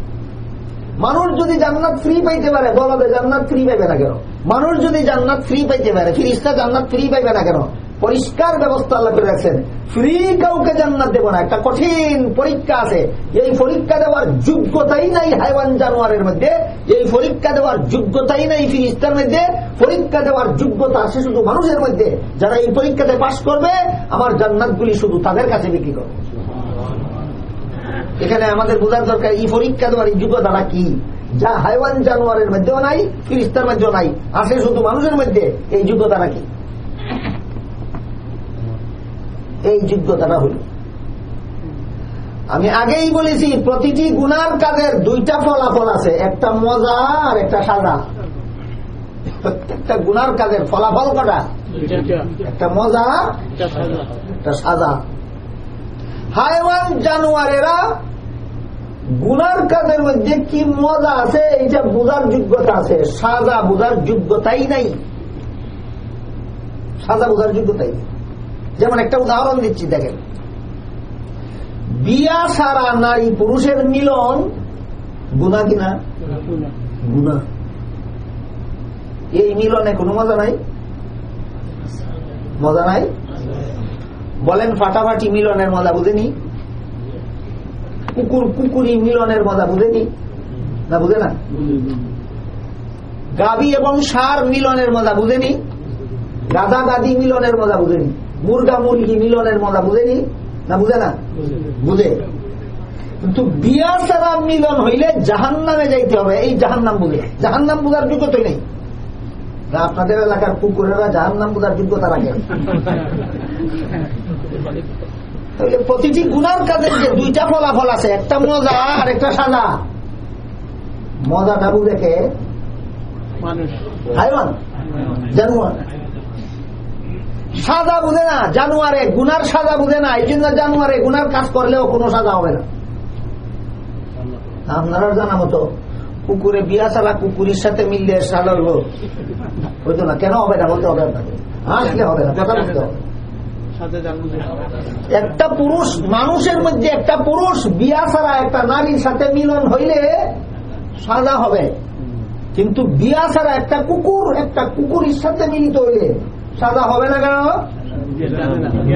মানুষ যদি জান্নাত ফ্রি পাইতে পারে, বলো জান্নাত ফ্রি পাইবে না কেন? মানুষ যদি জান্নাত ফ্রি পাইতে পারে, ফিরিস্তা জান্নাত ফ্রি পাইবে না কেন? পরিষ্কার ব্যবস্থা আল্লাহ করে রাখছেন। ফ্রি কাউকে জান্নাত দেব না। একটা কঠিন পরীক্ষা আছে। এই পরীক্ষা দেওয়ার যোগ্যতাই নাই হাইওয়ান জানোয়ারের মধ্যে। এই পরীক্ষা দেওয়ার যোগ্যতাই নাই ফিরিস্তার মধ্যে। পরীক্ষা দেওয়ার যোগ্যতা আছে শুধু মানুষের মধ্যে। যারা এই পরীক্ষাতে পাশ করবে, আমার জান্নাতগুলি শুধু তাদের কাছে বিক্রি করবে। এখানে আমাদের বোঝার দরকার এই পরীক্ষা দেওয়ার এই যোগ্যতাটা কি? যা হাইওয়ান জানোয়ারের মধ্যেও নাই ফিরিস্তার মধ্যেও নাই আছে শুধু মানুষের মধ্যে এই যোগ্যতাটা কি? এই যোগ্যতাটা হল। আমি আগেই বলেছি প্রতিটি গুনার কাজের দুইটা ফলাফল আছে একটা মজা আর একটা সাজা। প্রত্যেকটা গুনার কাজের ফলাফল কটা? একটা মজা একটা সাজা। হাইওয়ান জানোয়ারেরা গুনার কাজের মধ্যে কি মজা আছে? এইটা বোঝার যোগ্যতা আছে। সাজা বোঝার যোগ্যতাই নাই। সাজা বোঝার যোগ্যতাই যেমন একটা উদাহরণ দিচ্ছি, দেখেন। বিয়া সারা নারী পুরুষের মিলন গুণা কিনা গুণা। এই মিলনে কোনো মজা নাই? মজা নাই? বলেন ফাটাফাটি মিলনের মজা বুঝেনি কুকুর কুকুরি মিলনের মজা বুঝেনি না? বুঝে না? গাবি এবং সার মিলনের মজা বুঝেনি গাধা গাদি মিলনের মজা বুঝেনি মুরগা মুরগি মিলনের মজা বুঝেনি না? বুঝে না? বুঝে। কিন্তু বিয়া ছাড়া মিলন হইলে জাহান নামে যাইতে হবে। এই জাহান নাম বুঝে। জাহান নাম বুঝার যোগ্যতা নেই। আপনাদের এলাকার কুকুরেরা জাহান নাম বুঝার যোগ্যতা রাখে। তাহলে প্রতিটি গুণার কাজের যে দুইটা ফলাফল আছে একটা মজা আর একটা সাজা। মজাটা বুঝে কে হাইওয়ান জানুয়ার। সাজা বুঝে না জানুয়ারে গুনার সাজা বুঝে না এই জন্য জানুয়ারে গুনার কাজ করলেও কোনো সাজা হবে না। আপনারা জানা মতো কুকুরে বিয়া চালা, কুকুরের সাথে মিললে সাজা হইব হইতো না। কেন হবে না? বলতে হবে আপনাকে। হবে না। কথা বলতে একটা পুরুষ, মানুষের মধ্যে একটা পুরুষ বিয়া ছাড়া একটা নারীর সাথে মিলন হইলে সাজা হবে। কিন্তু বিয়া ছাড়া একটা কুকুর, একটা কুকুরের সাথে মিলিত হইলে সাজা হবে না কেন?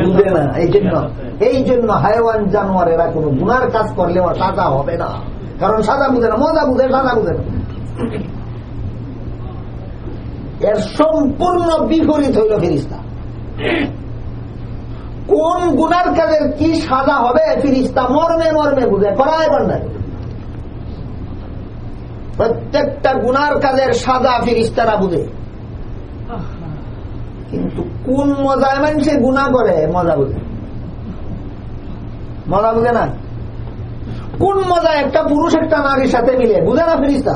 বুঝে না। এই জন্য এই জন্য হাইওয়ান জানোয়ার এরা কোন গুনার কাজ করলেও সাজা হবে না। কারণ সাজা বুঝে না, মজা বুঝে সাজা বুঝে না। এর সম্পূর্ণ বিপরীত হইল ফিরিস্তা কোন গুনার কাজের কি সাজা হবে ফিরিস্তা মর্মে মর্মে বুঝে, করায় বান্ধায় প্রত্যেকটা গুনার কাজের সাজা ফিরিস্তারা বুঝে। কিন্তু কোন মজায় মানুষে গুণা করে, মজা বুঝে মজা বুঝে না? কোন মজা একটা পুরুষ একটা নারীর সাথে মিলে? বুঝে না ফিরিস্তা?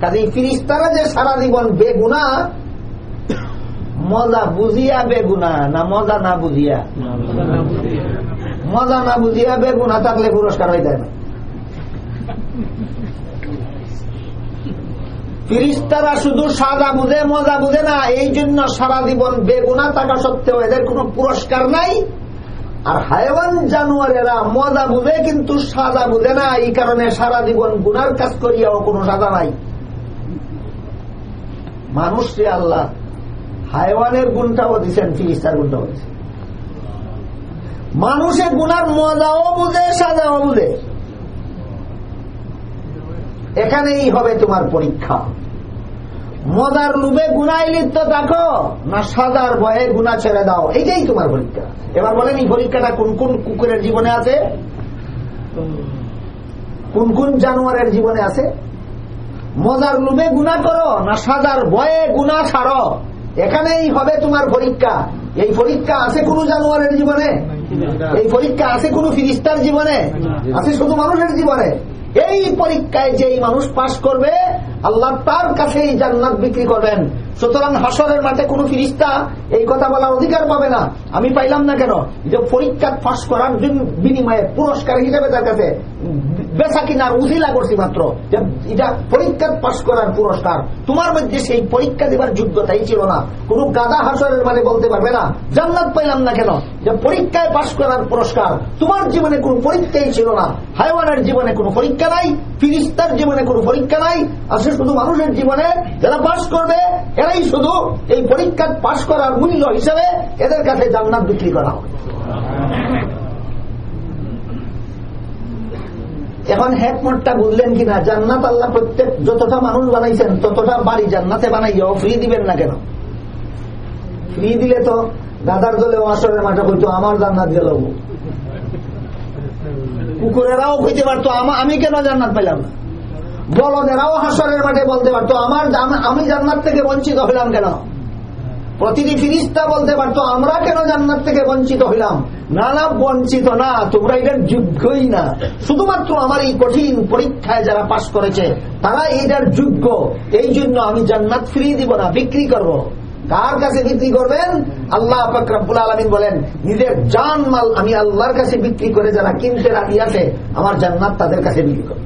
কাজে ফিরিস্তারা যে সারা জীবন বেগুনা, মজা বুঝিয়া বেগুনা, না মজা না বুঝিয়া? মজা না বুঝিয়া বেগুনা থাকলে পুরস্কার হয়ে যায় না। ফিরিস্তারা শুধু সাদা বুঝে, মজা বুঝে না এই জন্য সারা জীবন বেগুনা থাকা সত্ত্বেও এদের কোন পুরস্কার নাই। আর হায়ওয়ান জানুয়ারেরা মজা বুঝে, কিন্তু সাদা বুঝে না। এই কারণে সারা জীবন গুনার কাজ করিয়াও কোনো সাদা নাই। মানুষকে আল্লাহ, হায়ওয়ানের গুণটাও দিচ্ছেন ফিরিস্তার গুণটাও দিচ্ছেন মানুষের গুনার মজাও বুঝে, সাজাও বুঝে। এখানেই হবে তোমার পরীক্ষা। মজার লুবে গুনায় লিপ্ত দেখো না সাজার ভয়ে গুণা ছেড়ে দাও। এইটাই তোমার পরীক্ষা। এবার বলেন, এই পরীক্ষাটা কোন কোন কুকুরের জীবনে আছে? কোন কোন জানোয়ারের জীবনে আছে? মজার লুবে গুণা করো, না সাজার ভয়ে গুণা ছাড়ো। এখানেই হবে তোমার পরীক্ষা। এই পরীক্ষা আছে কোন জানোয়ারের জীবনে? এই পরীক্ষা আছে কোন ফিরিস্তার জীবনে? আছে শুধু মানুষের জীবনে। এই পরীক্ষায় যেই মানুষ পাশ করবে আল্লাহ তার কাছে এই জান্নাত বিক্রি করবেন। সুতরাং হাসরের মাঠে কোন ফিরিস্তা এই কথা বলার অধিকার পাবে না। আমি পাইলাম না কেন? যে পরীক্ষা পাশ করার বিনিময়ে পুরস্কার হিসেবে তার কাছে বেচা কিনার উজিলা করছি মাত্র। এটা পরীক্ষা পাশ করার পুরস্কার। তোমার মধ্যে সেই পরীক্ষা দেবার যোগ্যতাই ছিল না। কোন গাদা হাসরের মানে বলতে পারবে না। জান্নাত পাইলাম না কেন? যে পরীক্ষায় পাশ করার পুরস্কার। তোমার জীবনে কোন পরীক্ষাই ছিল না। হাইওয়ানের জীবনে কোন পরীক্ষা নাই। ফিরিস্তার জীবনে কোন পরীক্ষা নাই। আসলে শুধু মানুষের জীবনে যারা পাশ করবে এরাই শুধু এই পরীক্ষা পাশ করার মূল্য হিসেবে এদের কাছে জান্নাত বিক্রি করা হবে। এখন হেকমতটা বুঝলেন কিনা? জান্নাত আল্লাহ প্রত্যেক যতটা মানুষ বানাইছেন, ততটা বাড়ি জান্নাতে বানাইয়াও ফ্রি দিবেন না কেন? ফ্রি দিলে তো দাদার দলে আসরের মাঠে বলতো আমার জান্নাত গেল কুকুরেরাও কইতে পারতো, আমি কেন জান্নাত পেলাম না? বলদেরাও হাসরের মাঠে বলতে পারতো, আমার আমি জান্নাত থেকে বঞ্চিত হইলাম কেন? প্রতিটি ফিরিস্তা বলতে পারতো, আমরা কেন জান্নাত থেকে বঞ্চিত হইলাম? না না, বঞ্চিত না, তোমরা এটার যোগ্যই না। শুধুমাত্র আমার এই কঠিন পরীক্ষায় যারা পাশ করেছে, তারা এটার যোগ্য। এই জন্য আমি জান্নাত ফ্রি দিব না, বিক্রি করব। কার কাছে বিক্রি করবেন? আল্লাহ ফকরাবুল আলমিন বলেন, নিজের জান মাল আমি আল্লাহর কাছে বিক্রি করে যারা কিনতে রাখি আছে, আমার জান্নাত তাদের কাছে বিক্রি করব।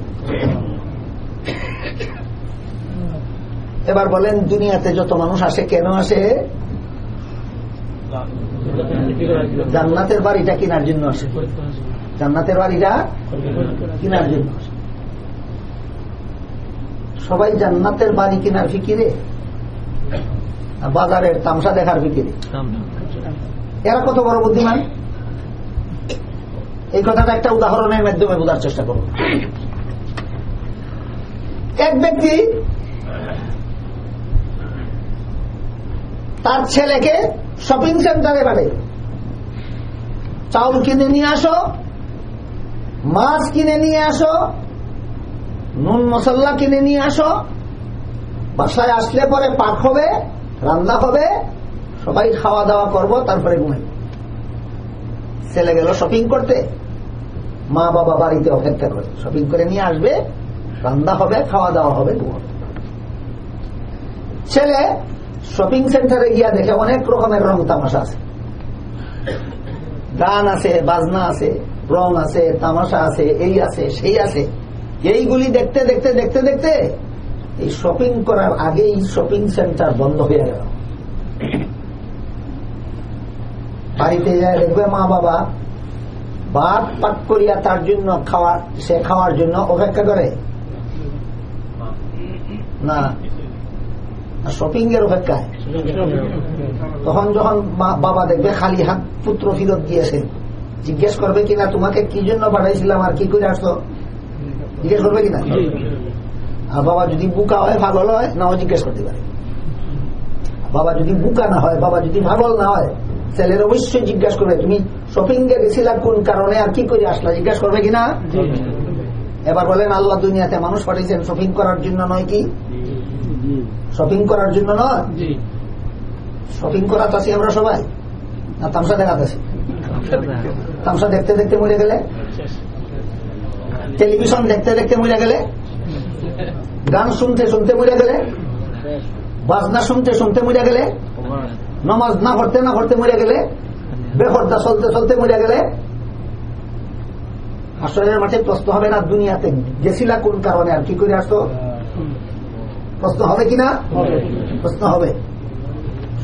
এবার বলেন, দুনিয়াতে যত মানুষ আসে, কেন আসে? জান্নাতের বাড়িটা কেনার জন্য আসে। জান্নাতের বাড়িটা কেনার জন্য সবাই জান্নাতের বাড়ি কেনার ফিকিরে? বাজারের তামসা দেখার ফিকিরে? এরা কত বড় বুদ্ধিমান? এই কথাটা একটা উদাহরণের মাধ্যমে বোঝার চেষ্টা করব এক ব্যক্তি তার ছেলেকে শপিং সেন্টারে পাঠাই চাউল কিনে নিয়ে আসো, মাছ কিনে নিয়ে আসো, নুন মশলা কিনে নিয়ে আসো, বাসায় আসলে পরে পাক হবে, রান্না হবে, সবাই খাওয়া দাওয়া করব, তারপরে ঘুমাই। ছেলে গেল শপিং করতে। মা বাবা বাড়িতে অপেক্ষা করে। শপিং করে নিয়ে আসবে রান্না হবে, খাওয়া দাওয়া হবে ছেলে শপিং সেন্টারে গিয়া দেখে অনেক রকমের রং তামাশা আছে। গান আছে, বাজনা আছে, রং আছে, তামাশা আছে, এই আছে, সেই আছে। এইগুলি দেখতে দেখতে দেখতে দেখতে এই শপিং করার আগেই শপিং সেন্টার বন্ধ হয়ে গেল। বাড়িতে যায় দেখবে মা বাবা ভাত পাক করিয়া তার জন্য খাওয়ার সে খাওয়ার জন্য অপেক্ষা করে। না। শপিং এর অপেক্ষায়। তখন যখন বাবা দেখবে খালি হাত পুত্র ফিরত দিয়েছে জিজ্ঞেস করবে কিনা তোমাকে কি জন্য পাঠাইছিলাম? আর কি করে আসতো জিজ্ঞেস করবে কিনা? আর বাবা যদি বুকা হয় পাগল হয় নাও জিজ্ঞেস করতে পারে। বাবা যদি বুকা না হয় বাবা যদি পাগল না হয় ছেলের অবশ্যই জিজ্ঞাসা করবে তুমি শপিং এ গেছিলা কোন কারণে? আর কি করে আসলা? জিজ্ঞাসা করবে কিনা? এবার বলেন আল্লাহ দুনিয়াতে মানুষ পাঠিয়েছেন শপিং করার জন্য নয় কি? শপিং করার জন্য নয়? শপিং করা তো আছি আমরা সবাই। না তামসা দেখাতেছি তামসা দেখতে দেখতে মরে গেলে? টেলিভিশন দেখতে দেখতে মরে গেলে? গান শুনতে শুনতে মরে গেলে? বাজনা শুনতে শুনতে মরে গেলে? নমাজ না পড়তে না পড়তে মরে গেলে? বেহরদা চলতে চলতে মরে গেলে? আসরের মাঠে প্রশ্ন হবে না দুনিয়াতে? গেছিলা কোন কারণে? আর কি করে আসতো? প্রশ্ন হবে কিনা? প্রশ্ন হবে।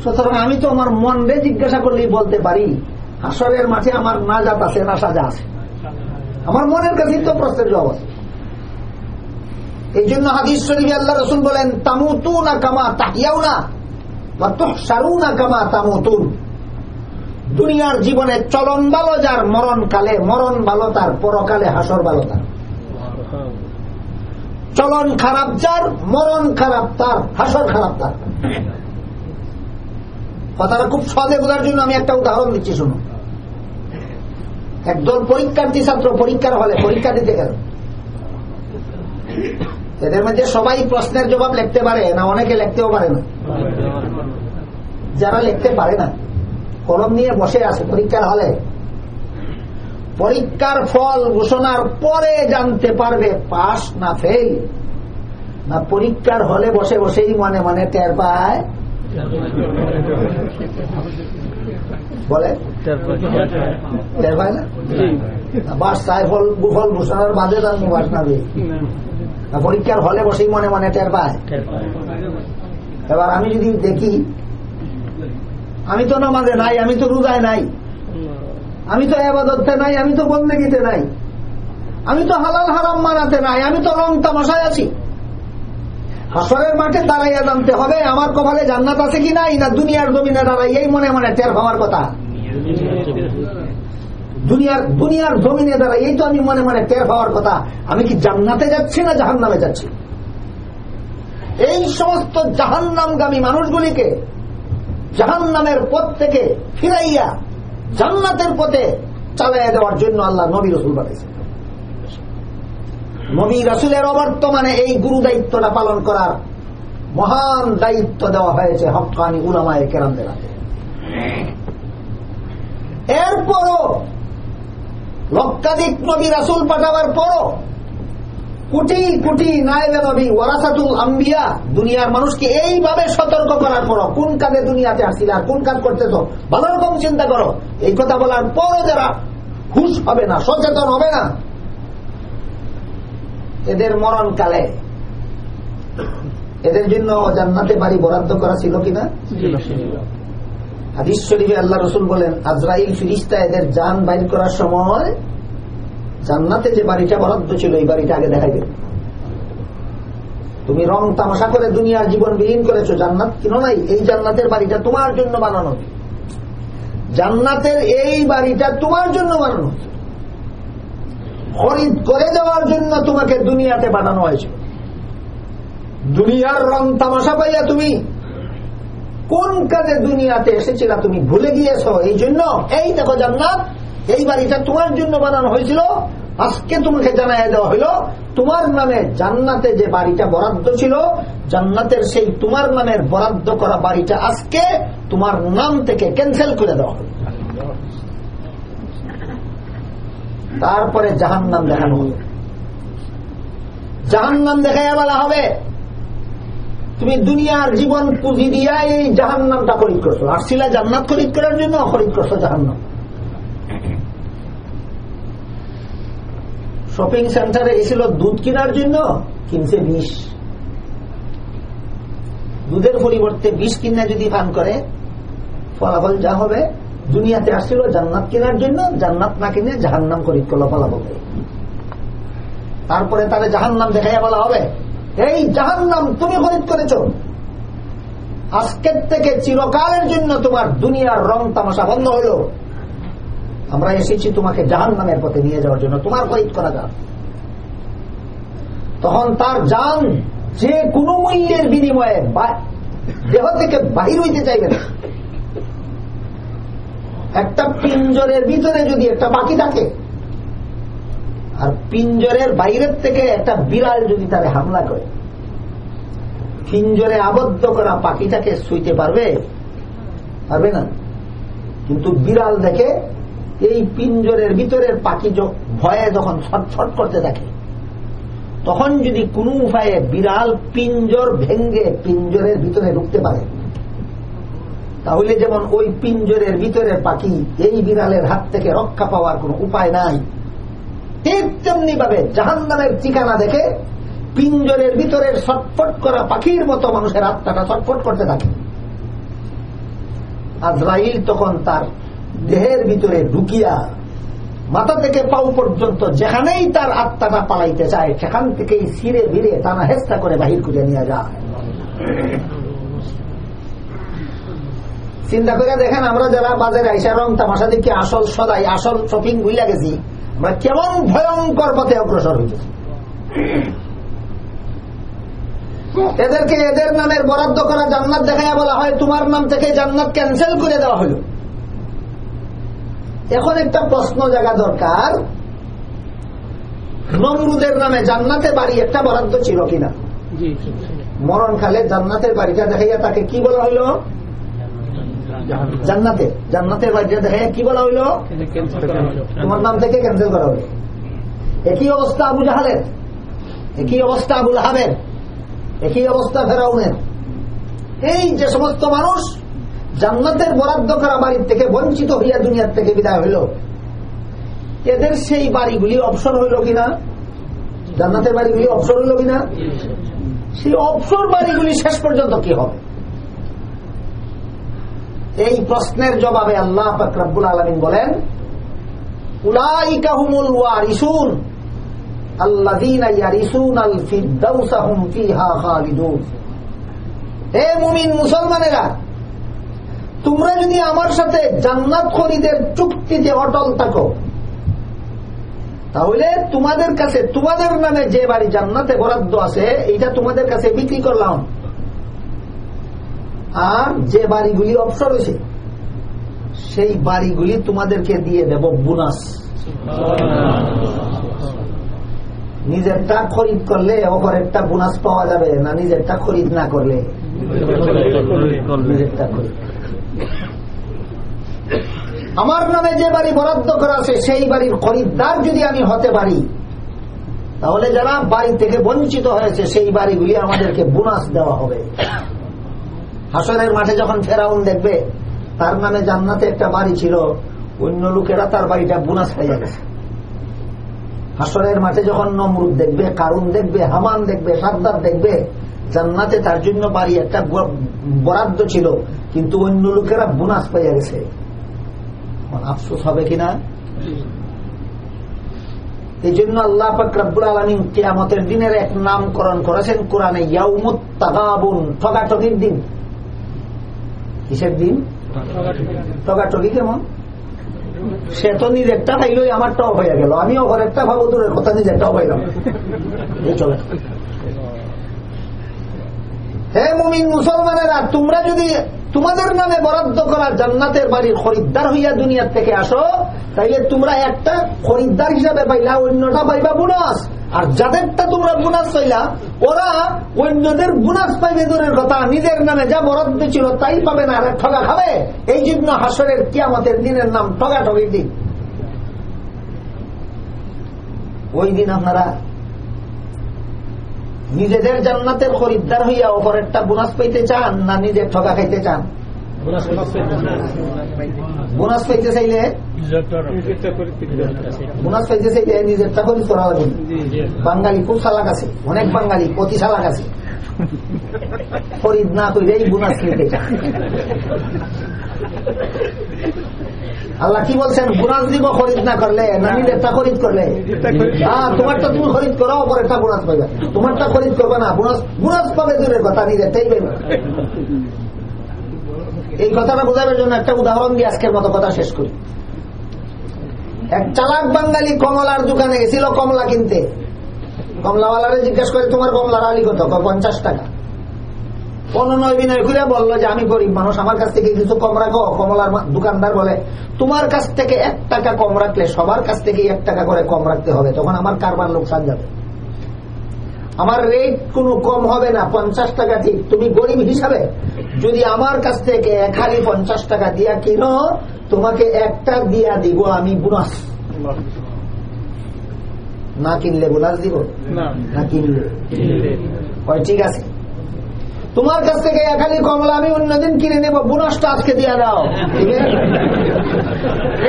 সুতরাং আমি তো আমার মনরে জিজ্ঞাসা করলেই বলতে পারি হাসরের মাঠে আমার না জাত আছে না সাজা আছে। আমার মনের কাছেই তো প্রশ্নের জবাব আছে। এই জন্য হাদিস শরীফে আল্লাহ রসুল বলেন তামুতু না কামা তাহিয়াও না বা সারু না কামা তামুতুন। দুনিয়ার জীবনে চলন ভালো যার মরণ কালে মরণ ভালো তার পরকালে হাসর ভালো তার চলন খারাপ যার, মরণ খারাপ তার, হাসর খারাপ তার। কথাটা খুব সহজে বোঝার জন্য আমি একটা উদাহরণ দিচ্ছি, শুনুন। একদল পরীক্ষার্থী, ছাত্র পরীক্ষার হলে, পরীক্ষা দিতে গেল। এদের মধ্যে সবাই প্রশ্নের জবাব লিখতে পারে না, অনেকে লিখতেও পারে না। যারা লিখতে পারে না, কলম নিয়ে বসে আছে পরীক্ষার হলে পরীক্ষার ফল ঘোষণার পরে জানতে পারবে, পাস না ফেল না পরীক্ষার হলে বসে বসেই মনে মনে টের পায়। বলে? টের পায় না? বাস চাই ফল ফল ঘোষণার বাদে তার বাস নাবে পরীক্ষার হলে বসেই মনে মনে টের পায়। এবার আমি যদি দেখি, আমি তো নামাজে নাই, আমি তো রোজায় নাই। আমি তো আবাদতে নাই, আমি তো বন্দেগিতে নাই। আমি তো হালাল হারাম মানাতে নাই, আমি তো রং তামাশায় আছি। হাসরের মাঠে দাঁড়াইয়া জানতে হবে, আমার কপালে জান্নাত আছে কি নাই, না দুনিয়ার জমিনে এই মনে মনে টের হওয়ার কথা। দুনিয়ার দুনিয়ার জমিনে এই তো আমি মনে মনে টের পাওয়ার কথা। আমি কি জান্নাতে যাচ্ছি না জাহান নামে যাচ্ছি? এই সমস্ত জাহান নামগামী মানুষগুলিকে জাহান নামের পথ থেকে ফিরাইয়া জান্নাতের পথে চালাইয়া দেওয়ার জন্য আল্লাহ নবী রসুল পাঠিয়েছেন। নবী রসুলের অবর্তমানে এই গুরু দায়িত্বটা পালন করার মহান দায়িত্ব দেওয়া হয়েছে হকানি উলামায় কেরামদের হাতে। এরপরও লক্ষাধিক নবী রাসুল পাঠাবার পরও কোটি কোটি নায়বে নবী ওয়ারাসাতুল আম্বিয়া, দুনিয়ার মানুষকে এইভাবে সতর্ক করার পর কোন কাজে দুনিয়াতে আসছিল আর কোন কাজ করতেছ? ভালো রকম চিন্তা করো। এই কথা বলার পরও যারা হুশ হবে না, সচেতন হবে না, এদের মরণকালে এদের জন্য জান্নাতে বাড়ি বরাদ্দ করা ছিল কিনা? হাদিস শরীফে আল্লাহ রসুল বলেন, আজরাইল ফিরিস্তা এদের যান বাইর করার সময় জান্নাতে যে বাড়িটা বরাদ্দ ছিল, এই বাড়িটা আগে দেখাই দেবে তুমি রং তামাশা করে দুনিয়ার জীবন বিলীন করেছ, জান্নাত কিনো নাই? এই জান্নাতের বাড়িটা তোমার জন্য বানানো। জান্নাতের এই বাড়িটা তোমার জন্য বানানো। খরিদ করে দেওয়ার জন্য তোমাকে দুনিয়াতে পাঠানো হয়েছে। দুনিয়ার রং তামাশা পাইয়া তুমি কোন কাজে দুনিয়াতে এসেছিলা তুমি ভুলে গিয়েছ? এই জন্য, এই দেখো জান্নাত এই বাড়িটা তোমার জন্য বানানো হয়েছিল। আজকে তোমাকে জানাই দেওয়া হইল, তোমার নামে জান্নাতে যে বাড়িটা বরাদ্দ ছিল, জান্নাতের সেই তোমার নামের বরাদ্দ করা বাড়িটা আজকে তোমার নাম থেকে ক্যান্সেল করে দেওয়া হল। তারপরে জাহান নাম দেখানো হবে জাহান নাম দেখাইয়া বলা হবে, তুমি দুনিয়ার জীবন পুঁজি দিয়া এই জাহান নামটা খরিদ করছ। আসছিলা জান্নাত খরিদ করার জন্য খরিদ করছ জাহান নাম শপিং সেন্টারে এসেছিল দুধ কেনার জন্য, কিনছে বিষ। দুধের পরিবর্তে বিষ কিনা যদি পান করে, ফলাফল যা হবে, দুনিয়াতে আসছিল জান্নাত কেনার জন্য, জান্নাত না কিনে জাহান নাম খরিদ করল হবে। তারপরে তাহলে জাহান নাম দেখাইয়া বলা হবে, এই জাহান নাম তুমি খরিদ করেছ। আজকের থেকে চিরকালের জন্য তোমার দুনিয়ার রং তামাশা বন্ধ হইল। আমরা এসেছি তোমাকে জাহান নামের পথে নিয়ে যাওয়ার জন্য, তোমার খরিদ করা যান তখন তার যান যে কোনো মূল্যের বিনিময়ে দেহ থেকে বাহির হইতে চাইবে না। একটা পিঞ্জরের ভিতরে যদি একটা বাকি থাকে, আর পিঞ্জরের বাইরের থেকে একটা বিড়াল যদি তারে হামলা করে, পিঞ্জরে আবদ্ধ করা পাখিটাকে শুইতে পারবে? পারবে না। কিন্তু বিড়াল দেখে এই পিঞ্জরের ভিতরের পাখি ভয়ে যখন ছটফট করতে থাকে, তখন যদি কোনো উপায়ে বিড়াল পিঞ্জর ভেঙ্গে পিঞ্জরের ভিতরে ঢুকতে পারে, তাহলে যেমন ওই পিঞ্জরের ভিতরের পাখি এই বিড়ালের হাত থেকে রক্ষা পাওয়ার কোন উপায় নাই, ঠিক তেমনি ভাবে জাহান্নামের ঠিকানা দেখে পিঞ্জরের ভিতরের ছটফট করা পাখির মতো মানুষের আত্মাটা ছটফট করতে থাকে। আজরাইল তখন তার দেহের ভিতরে ঢুকিয়া মাথা থেকে পাউ পর্যন্ত যেখানেই তার আত্মাটা পালাইতে চায়, সেখান থেকেই সিরে ভিড়ে টানা হেস্তা করে বাহির করে নিয়ে যায়। চিন্তা করে দেখেন, আমরা যারা বাজারে আইসা রং তামাশা দেখি, আসল সদাই, আসল শপিং বুঝলা গেছি, আমরা কেমন ভয়ঙ্কর পথে অগ্রসর হইতেছি। এদেরকে এদের নামের বরাদ্দ করা জান্নাত দেখাইয়া বলা হয়, তোমার নাম থেকে জান্নাত ক্যান্সেল করে দেওয়া হলো। এখন একটা প্রশ্ন জায়গা দরকার। নমরুদের নামে জান্নাতে বাড়ি একটা বরাদ্দ ছিল কিনা? মরণকালে জান্নাতের বাড়িটা দেখাইয়া তাকে কি বলা হইল? জান্নাতে। জান্নাতের বাড়িটা দেখাইয়া কি বলা হইল? তোমার নাম থেকে ক্যান্সেল করা হইল একই অবস্থা আবু জাহালের। একই অবস্থা আবুল হাবের একই অবস্থা ফেরাউনের। এই যে সমস্ত মানুষ জান্নাতের বরাদ্দ করা বাড়ির থেকে বঞ্চিত হইয়া দুনিয়ার থেকে বিদায় হইল। এদের সেই বাড়িগুলি অবসর হইল কিনা? জান্নাতের বাড়িগুলি অবসর হইল কিনা? সেই অবসর বাড়িগুলি শেষ পর্যন্ত কি হবে? এই প্রশ্নের জবাবে আল্লাহ ফকরাবুল আলমিন বলেন উলাইকাহুমুল ওয়ারিসুন, আল্লাযীনা ইয়ারিসুনাল ফিরদাউসা হুম ফিহা খালিদুন। হে মুমিন মুসলমানেরা তোমরা যদি আমার সাথে জান্নাত খরিদের চুক্তিতে অটল থাকো তাহলে তোমাদের কাছে তোমাদের নামে যে বাড়ি জান্নাতে বরাদ্দ আছে এটা তোমাদের কাছে বিক্রি করলাম। আর যে বাড়িগুলি অবসর হয়েছে সেই বাড়িগুলি তোমাদেরকে দিয়ে দেব বোনাস। নিজেরটা খরিদ করলে একটা বোনাস পাওয়া যাবে না নিজেরটা খরিদ না করলে। নিজেরটা খরিদ। আমার নামে যে বাড়ি বরাদ্দ করা আছে, সেই বাড়ির খরিদ্দার যদি আমি হতে পারি, তাহলে যারা বাড়ি থেকে বঞ্চিত হয়েছে, সেই বাড়িগুলি আমাদেরকে বোনাস দেওয়া হবে। হাসনের মাঠে যখন ফেরাউন দেখবে, তার নামে জান্নাতে একটা বাড়ি ছিল, অন্য লোকেরা তার বাড়িটা বোনাস পাইয়া গেছে। হাসনের মাঠে যখন নমরুদ দেখবে, কারুন দেখবে, হামান দেখবে সাদ্দার দেখবে, জান্নাতে তার জন্য বাড়ি একটা বরাদ্দ ছিল, কিন্তু অন্য লোকেরা বোনাস পাইয়া গেছে। আফসোস হবে কিনা? এই জন্য আল্লাহ ফকরাবুল আলমিন কেয়ামতের দিনের এক নামকরণ করেছেন কোরআনে, ইয়াউমুত তাগাবুন দিন। কিসের দিন? ঠগাঠগি কেমন সে তো নিজেরটা পাইলই আমারটাও হয়ে গেল। আমিও ঘরেরটা ভাবো, দূরের কথা, নিজেরটাও পাইলাম। চলে। হে মুমিন মুসলমানেরা, তোমরা যদি তোমাদের নামে বরাদ্দ করা জান্নাতের বাড়ির খরিদ্দার হইয়া দুনিয়ার থেকে আসো, তাইলে তোমরা একটা খরিদ্দার হিসাবে পাইলা, অন্যটা পাইবা বোনাস। আর যাদেরটা তোমরা বোনাস পাইলা, ওরা অন্যদের বোনাস পাইবে দূরের কথা। নিজের নামে যা বরাদ্দ ছিল তাই পাবে না, আর ঠগা খাবে। এই জন্য হাসরের কিয়ামতের দিনের নাম ঠগা ঠগির দিন। ওই দিন আপনারা নিজেদের জান্নাতের খরিদ্দার হইয়া অপরেরটা বোনাস পাইতে চান না নিজের ঠকা খাইতে চান? বোনাস পাইতে চাইলে? বোনাস পাইতে চাইলে নিজেরটা খরিদ করা হবে। বাঙালি খুব সালাক আছে অনেক বাঙালি প্রতি সালাক আছে। খরিদ না করিলেই বোনাস নিতে চান। আল্লাহ কি বলছেন? বোনাস দিব খরিদ না করলে না নিজেরটা খরিদ করলে। হ্যাঁ তোমারটা তুমি খরিদ করো একটা বোনাস পাইবে। তোমারটা খরিদ করবে না বোনাস বোনাস পাবে দূরের কথা নিজেরটাই পাইবে। এই কথাটা বোঝানোর জন্য একটা উদাহরণ দিয়ে আজকের মতো কথা শেষ করি। এক চালাক বাঙালি কমলার দোকানে গেছিল কমলা কিনতে। কমলাওয়ালারে জিজ্ঞেস করে তোমার কমলার আলি কত? পঞ্চাশ টাকা। অনুনয় বিনয় করে বলল যে আমি গরিব মানুষ আমার কাছ থেকে কিছু কম রাখো। কমলার দোকানদার বলে তোমার কাছ থেকে এক টাকা কম রাখলে সবার কাছ থেকে এক টাকা করে কম রাখতে হবে তখন আমার কারবার লোকসান যাবে। আমার রেট কোনো কম হবে না পঞ্চাশ টাকা ঠিক। তুমি গরিব হিসাবে যদি আমার কাছ থেকে খালি পঞ্চাশ টাকা দিয়া কিনো তোমাকে একটা দিয়া দিব আমি বোনাস। না কিনলে বোনাস দিব? না। কিনলে। ঠিক আছে। তোমার কাছ থেকে একালি কমলা আমি অন্যদিন কিনে নেব। বোনাসটা আজকে দিয়ে দাও। ঠিক আছে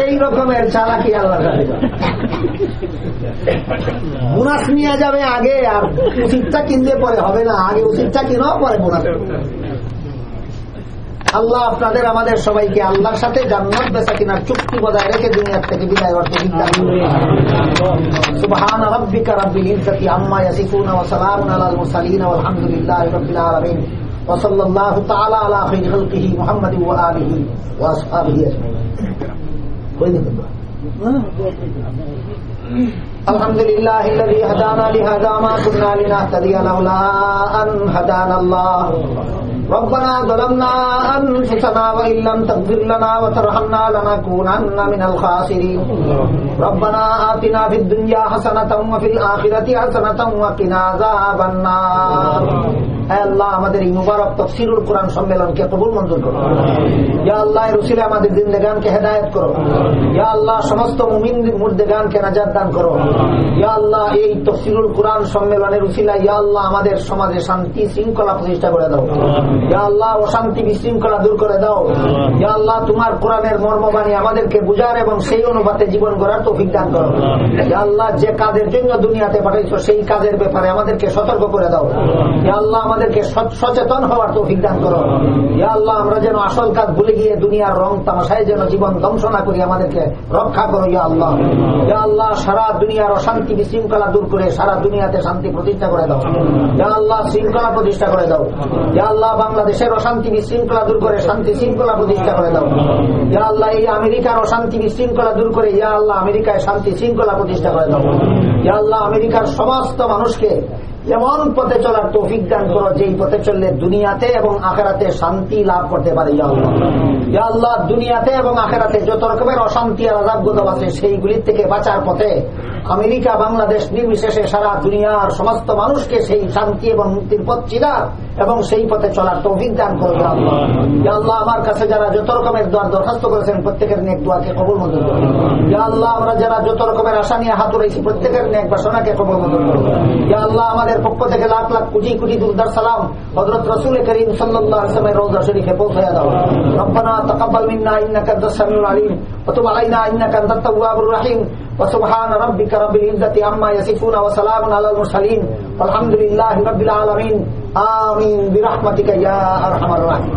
এই রকমের চালাকি আল্লাহ বোনাস নিয়ে যাবে আগে, আর উচিতটা কিনলে পরে হবে না। আগে উচিতটা কিনো, পরে বোনাস। আল্লাহ আপনাদের আমাদের সবাইকে আল্লাহর সাথে জান্নাত বেচা কিনার চুক্তি বজায় রেখে দুনিয়ার থেকে বিদায় হওয়ার সুবহান রাব্বিকা রাব্বিল ইজ্জাতি আম্মা ইয়াসিফুন ওয়া সালামুন আলাল মুরসালিন ওয়া আলহামদুলিল্লাহি রাব্বিল আলামিন ওয়া সাল্লাল্লাহু তাআলা আলা খাইরি খালকিহি মুহাম্মাদিন ওয়া আলিহি ওয়া আসহাবিহি আজমাইন কই দিবেন الحمد لله الذي هدانا لهذا ما كنا لنهتدي لولا أن هدانا الله ربنا ظلمنا أنفسنا وإن لم تغفر لنا وترحمنا لنكونن من الخاسرين ربنا آتنا في الدنيا حسنة وفي الآخرة حسنة وقنا عذاب النار আল্লাহ আমাদের এই মুবারক তফসিরুল কোরআন সম্মেলনকে কবুল মঞ্জুর করো ইয়া আল্লাহ রুসিলে আমাদের জিন্দেগানকে হেদায়ত করো ইয়া আল্লাহ সমস্ত মুমিন মুর্দেগানকে নাজাদ দান করো ইয়া আল্লাহ এই তফসিরুল কোরআন সম্মেলনের উসিলা ইয়া আল্লাহ আমাদের সমাজে শান্তি শৃঙ্খলা প্রতিষ্ঠা করে দাও ইয়া আল্লাহ অশান্তি বিশৃঙ্খলা দূর করে দাও। ইয়া আল্লাহ তোমার কোরআনের মর্মবাণী আমাদেরকে বুঝার এবং সেই অনুপাতে জীবন গড়ার তৌফিক দান করো। ইয়া আল্লাহ যে কাজের জন্য দুনিয়াতে পাঠাইছো সেই কাজের ব্যাপারে আমাদেরকে সতর্ক করে দাও। ইয়া আল্লাহ আমাদেরকে সচেতন হওয়ার তৌফিক দান করো। ইয়া আল্লাহ আমরা যেন আসল কাজ ভুলে গিয়ে দুনিয়ার রং তামাশায় যেন জীবন ধ্বংস না করি আমাদেরকে রক্ষা করো ইয়া আল্লাহ। ইয়া আল্লাহ সারা দুনিয়ার অশান্তি বিশৃঙ্খলা দূর করে সারা দুনিয়াতে শান্তি প্রতিষ্ঠা করে দাও। ইয়া আল্লাহ শৃঙ্খলা প্রতিষ্ঠা করে দাও। ইয়া আল্লাহ বাংলাদেশের অশান্তি বিশৃঙ্খলা দূর করে শান্তি শৃঙ্খলা প্রতিষ্ঠা করে দাও। ইয়া আল্লাহ, এই আমেরিকার অশান্তি বিশৃঙ্খলা দূর করে ইয়া আল্লাহ আমেরিকায় শান্তি শৃঙ্খলা প্রতিষ্ঠা করে দাও। ইয়া আল্লাহ, আমেরিকার সমস্ত মানুষকে এমন পথে চলার তৌফিক দান করো, যেই পথে চললে দুনিয়াতে এবং আখেরাতে শান্তি লাভ করতে পারে আল্লাহ। দুনিয়াতে এবং আখেরাতে যত রকমের অশান্তি আর আজাবগত আছে, সেইগুলির থেকে বাঁচার পথে আমেরিকা, বাংলাদেশ নির্বিশেষে সারা দুনিয়ার সমস্ত মানুষকে সেই শান্তি এবং মুক্তির পথ চিনার এবং সেই পথে চলার তৌফিক দান করো আল্লাহ। আমার কাছে যারা যত রকমের দোয়ার দরখাস্ত করেছেন, প্রত্যেকের নেক দোয়াকে কবুল ইয়া আল্লাহ, আমরা যারা যত রকমের আশা নিয়ে হাত উড়াইছি, প্রত্যেকের নেক বাসনাকে কবুল ইয়া আল্লাহ, আমাদের পরিবারের পক্ষ থেকে লাখ লাখ কোটি কোটি দুর্দার সালাম হজরত রসুল করিম সাল্লামের রোজা শরীফে পৌঁছায় দাও। রব্বানা তাকাব্বাল মিন্না ইন্নাকা আনতাস সামিউল আলিম ওয়া তুব আলাইনা ইন্নাকা আনতাত তাওয়াবুর রহিম ওয়া সুবহানা রাব্বিকা রাব্বিল ইজ্জাতি আম্মা ইয়াসিফুন ওয়া সালামুন আলাল মুরসালিন। আলহামদুলিল্লাহি রাব্বিল আলামিন। আমিন। বিরহমাতিকা ইয়া আরহামার রাহিম।